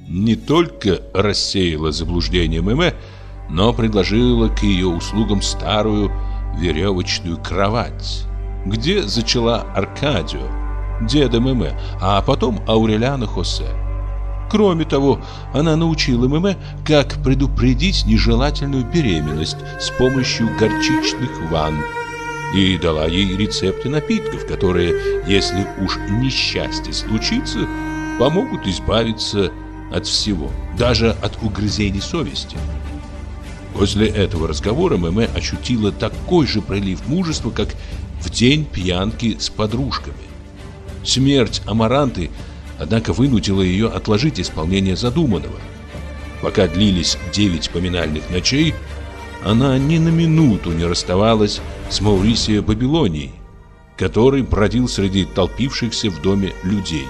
не только рассеяла заблуждение Мэмэ, но предложила к ее услугам старую веревочную кровать, где зачала Аркадио, деда Мэмэ, а потом Аурелиана Хосе. Кроме того, она научила Мэмэ, как предупредить нежелательную беременность с помощью горчичных ванн и дала ей рецепты напитков, которые, если уж несчастье случится, помогут избавиться от всего, даже от угрызений совести. После этого разговора Мэмэ ощутила такой же прилив мужества, как в день пьянки с подружками. Смерть Амаранты – однако вынудило ее отложить исполнение задуманного. Пока длились девять поминальных ночей, она ни на минуту не расставалась с Маурисией Бабилонией, который бродил среди толпившихся в доме людей.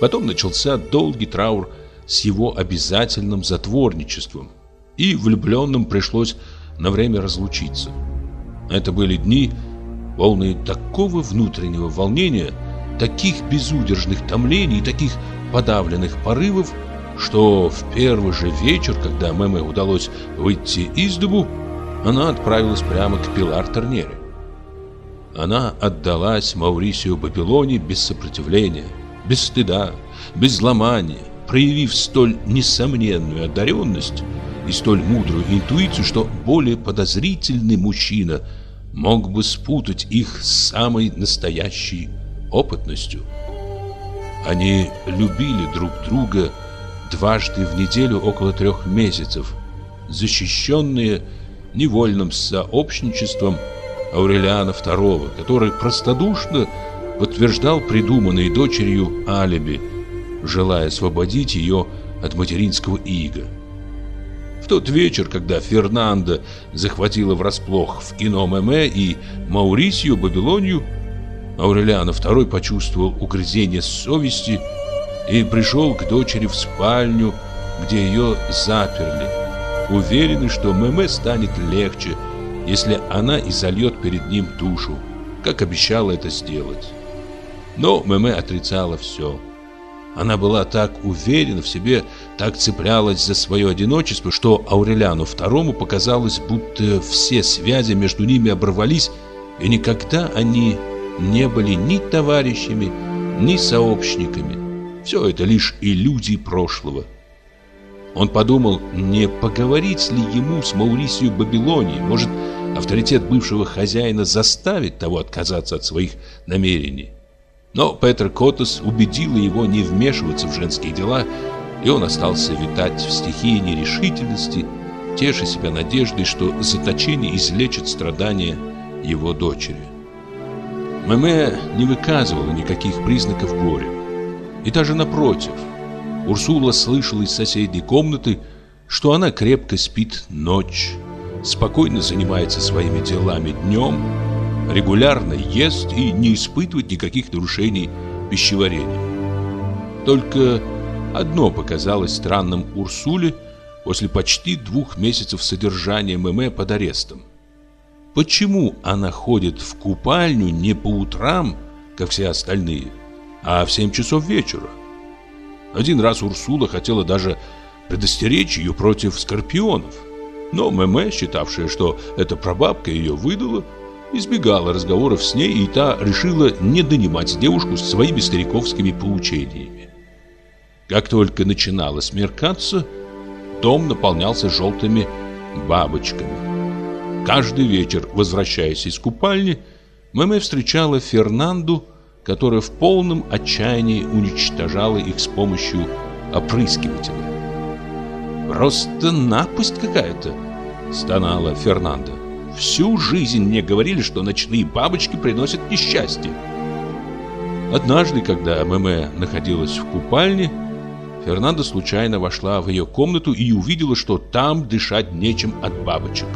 Потом начался долгий траур с его обязательным затворничеством, и влюбленным пришлось на время разлучиться. Это были дни, полные такого внутреннего волнения, таких безудержных томлений, таких подавленных порывов, что в первый же вечер, когда Мэмэ удалось выйти из дому, она отправилась прямо к Пилар Тернере. Она отдалась Маурисию Бабилоне без сопротивления, без стыда, без ломания, проявив столь несомненную одаренность и столь мудрую интуицию, что более подозрительный мужчина мог бы спутать их с самой настоящей опытностью. Они любили друг друга дважды в неделю около трех месяцев, защищенные невольным сообщничеством Аурелиана II, который простодушно подтверждал придуманные дочерью алиби, желая освободить ее от материнского ига. В тот вечер, когда Фернандо захватила врасплох в ином Эме и Маурисию Бабилонию, Аурелиана II почувствовал угрызение совести и пришел к дочери в спальню, где ее заперли, уверенный, что Мэмэ станет легче, если она изольет перед ним душу, как обещала это сделать. Но Мэмэ отрицала все. Она была так уверена в себе, так цеплялась за свое одиночество, что Аурелиану II показалось, будто все связи между ними оборвались, и никогда они не были ни товарищами, ни сообщниками. Все это лишь иллюзии прошлого. Он подумал, не поговорить ли ему с Маурисией Бабилонией. Может, авторитет бывшего хозяина заставит того отказаться от своих намерений. Но Петр Котос убедила его не вмешиваться в женские дела, и он остался витать в стихии нерешительности, теша себя надеждой, что заточение излечит страдания его дочери. Мэмэ не выказывала никаких признаков горя. И даже напротив, Урсула слышала из соседней комнаты, что она крепко спит ночь, спокойно занимается своими делами днем, регулярно ест и не испытывает никаких нарушений пищеварения. Только одно показалось странным Урсуле после почти двух месяцев содержания Мэмэ под арестом. Почему она ходит в купальню не по утрам, как все остальные, а в 7 часов вечера? Один раз Урсула хотела даже предостеречь ее против скорпионов. Но Мэмэ, считавшая, что эта прабабка ее выдала, избегала разговоров с ней, и та решила не донимать девушку своими стариковскими поучениями. Как только начинало смеркаться, дом наполнялся желтыми бабочками. Каждый вечер, возвращаясь из купальни, Мэмэ встречала Фернанду, которая в полном отчаянии уничтожала их с помощью опрыскивателя. «Просто напасть какая-то!» — стонала Фернанда. «Всю жизнь мне говорили, что ночные бабочки приносят несчастье». Однажды, когда Мэмэ находилась в купальне, Фернанда случайно вошла в ее комнату и увидела, что там дышать нечем от бабочек.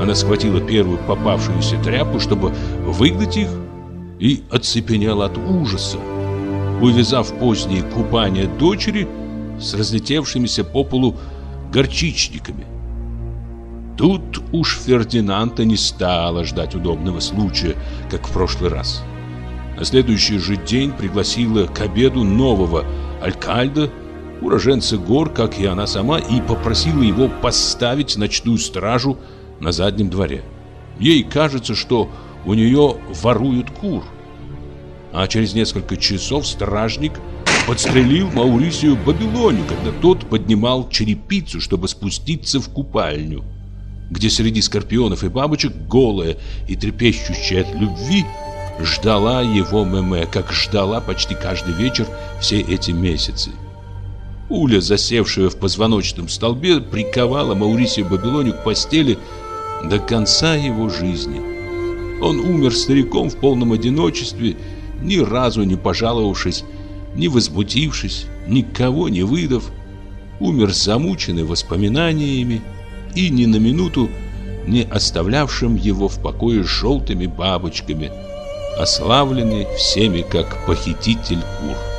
Она схватила первую попавшуюся тряпку, чтобы выгнать их, и оцепенела от ужаса, увязав позднее купание дочери с разлетевшимися по полу горчичниками. Тут уж Фердинанда не стала ждать удобного случая, как в прошлый раз. На следующий же день пригласила к обеду нового алькальда, уроженца гор, как и она сама, и попросила его поставить ночную стражу на заднем дворе. Ей кажется, что у нее воруют кур. А через несколько часов стражник подстрелил Маурисию Бабилонию, когда тот поднимал черепицу, чтобы спуститься в купальню, где среди скорпионов и бабочек, голая и трепещущая от любви, ждала его Меме, как ждала почти каждый вечер все эти месяцы. Уля, засевшая в позвоночном столбе, приковала Маурисию Бабилонию к постели до конца его жизни. Он умер стариком в полном одиночестве, ни разу не пожаловавшись, не возбудившись, никого не выдав, умер замученный воспоминаниями и ни на минуту не оставлявшим его в покое желтыми бабочками – ославленный всеми как похититель кур.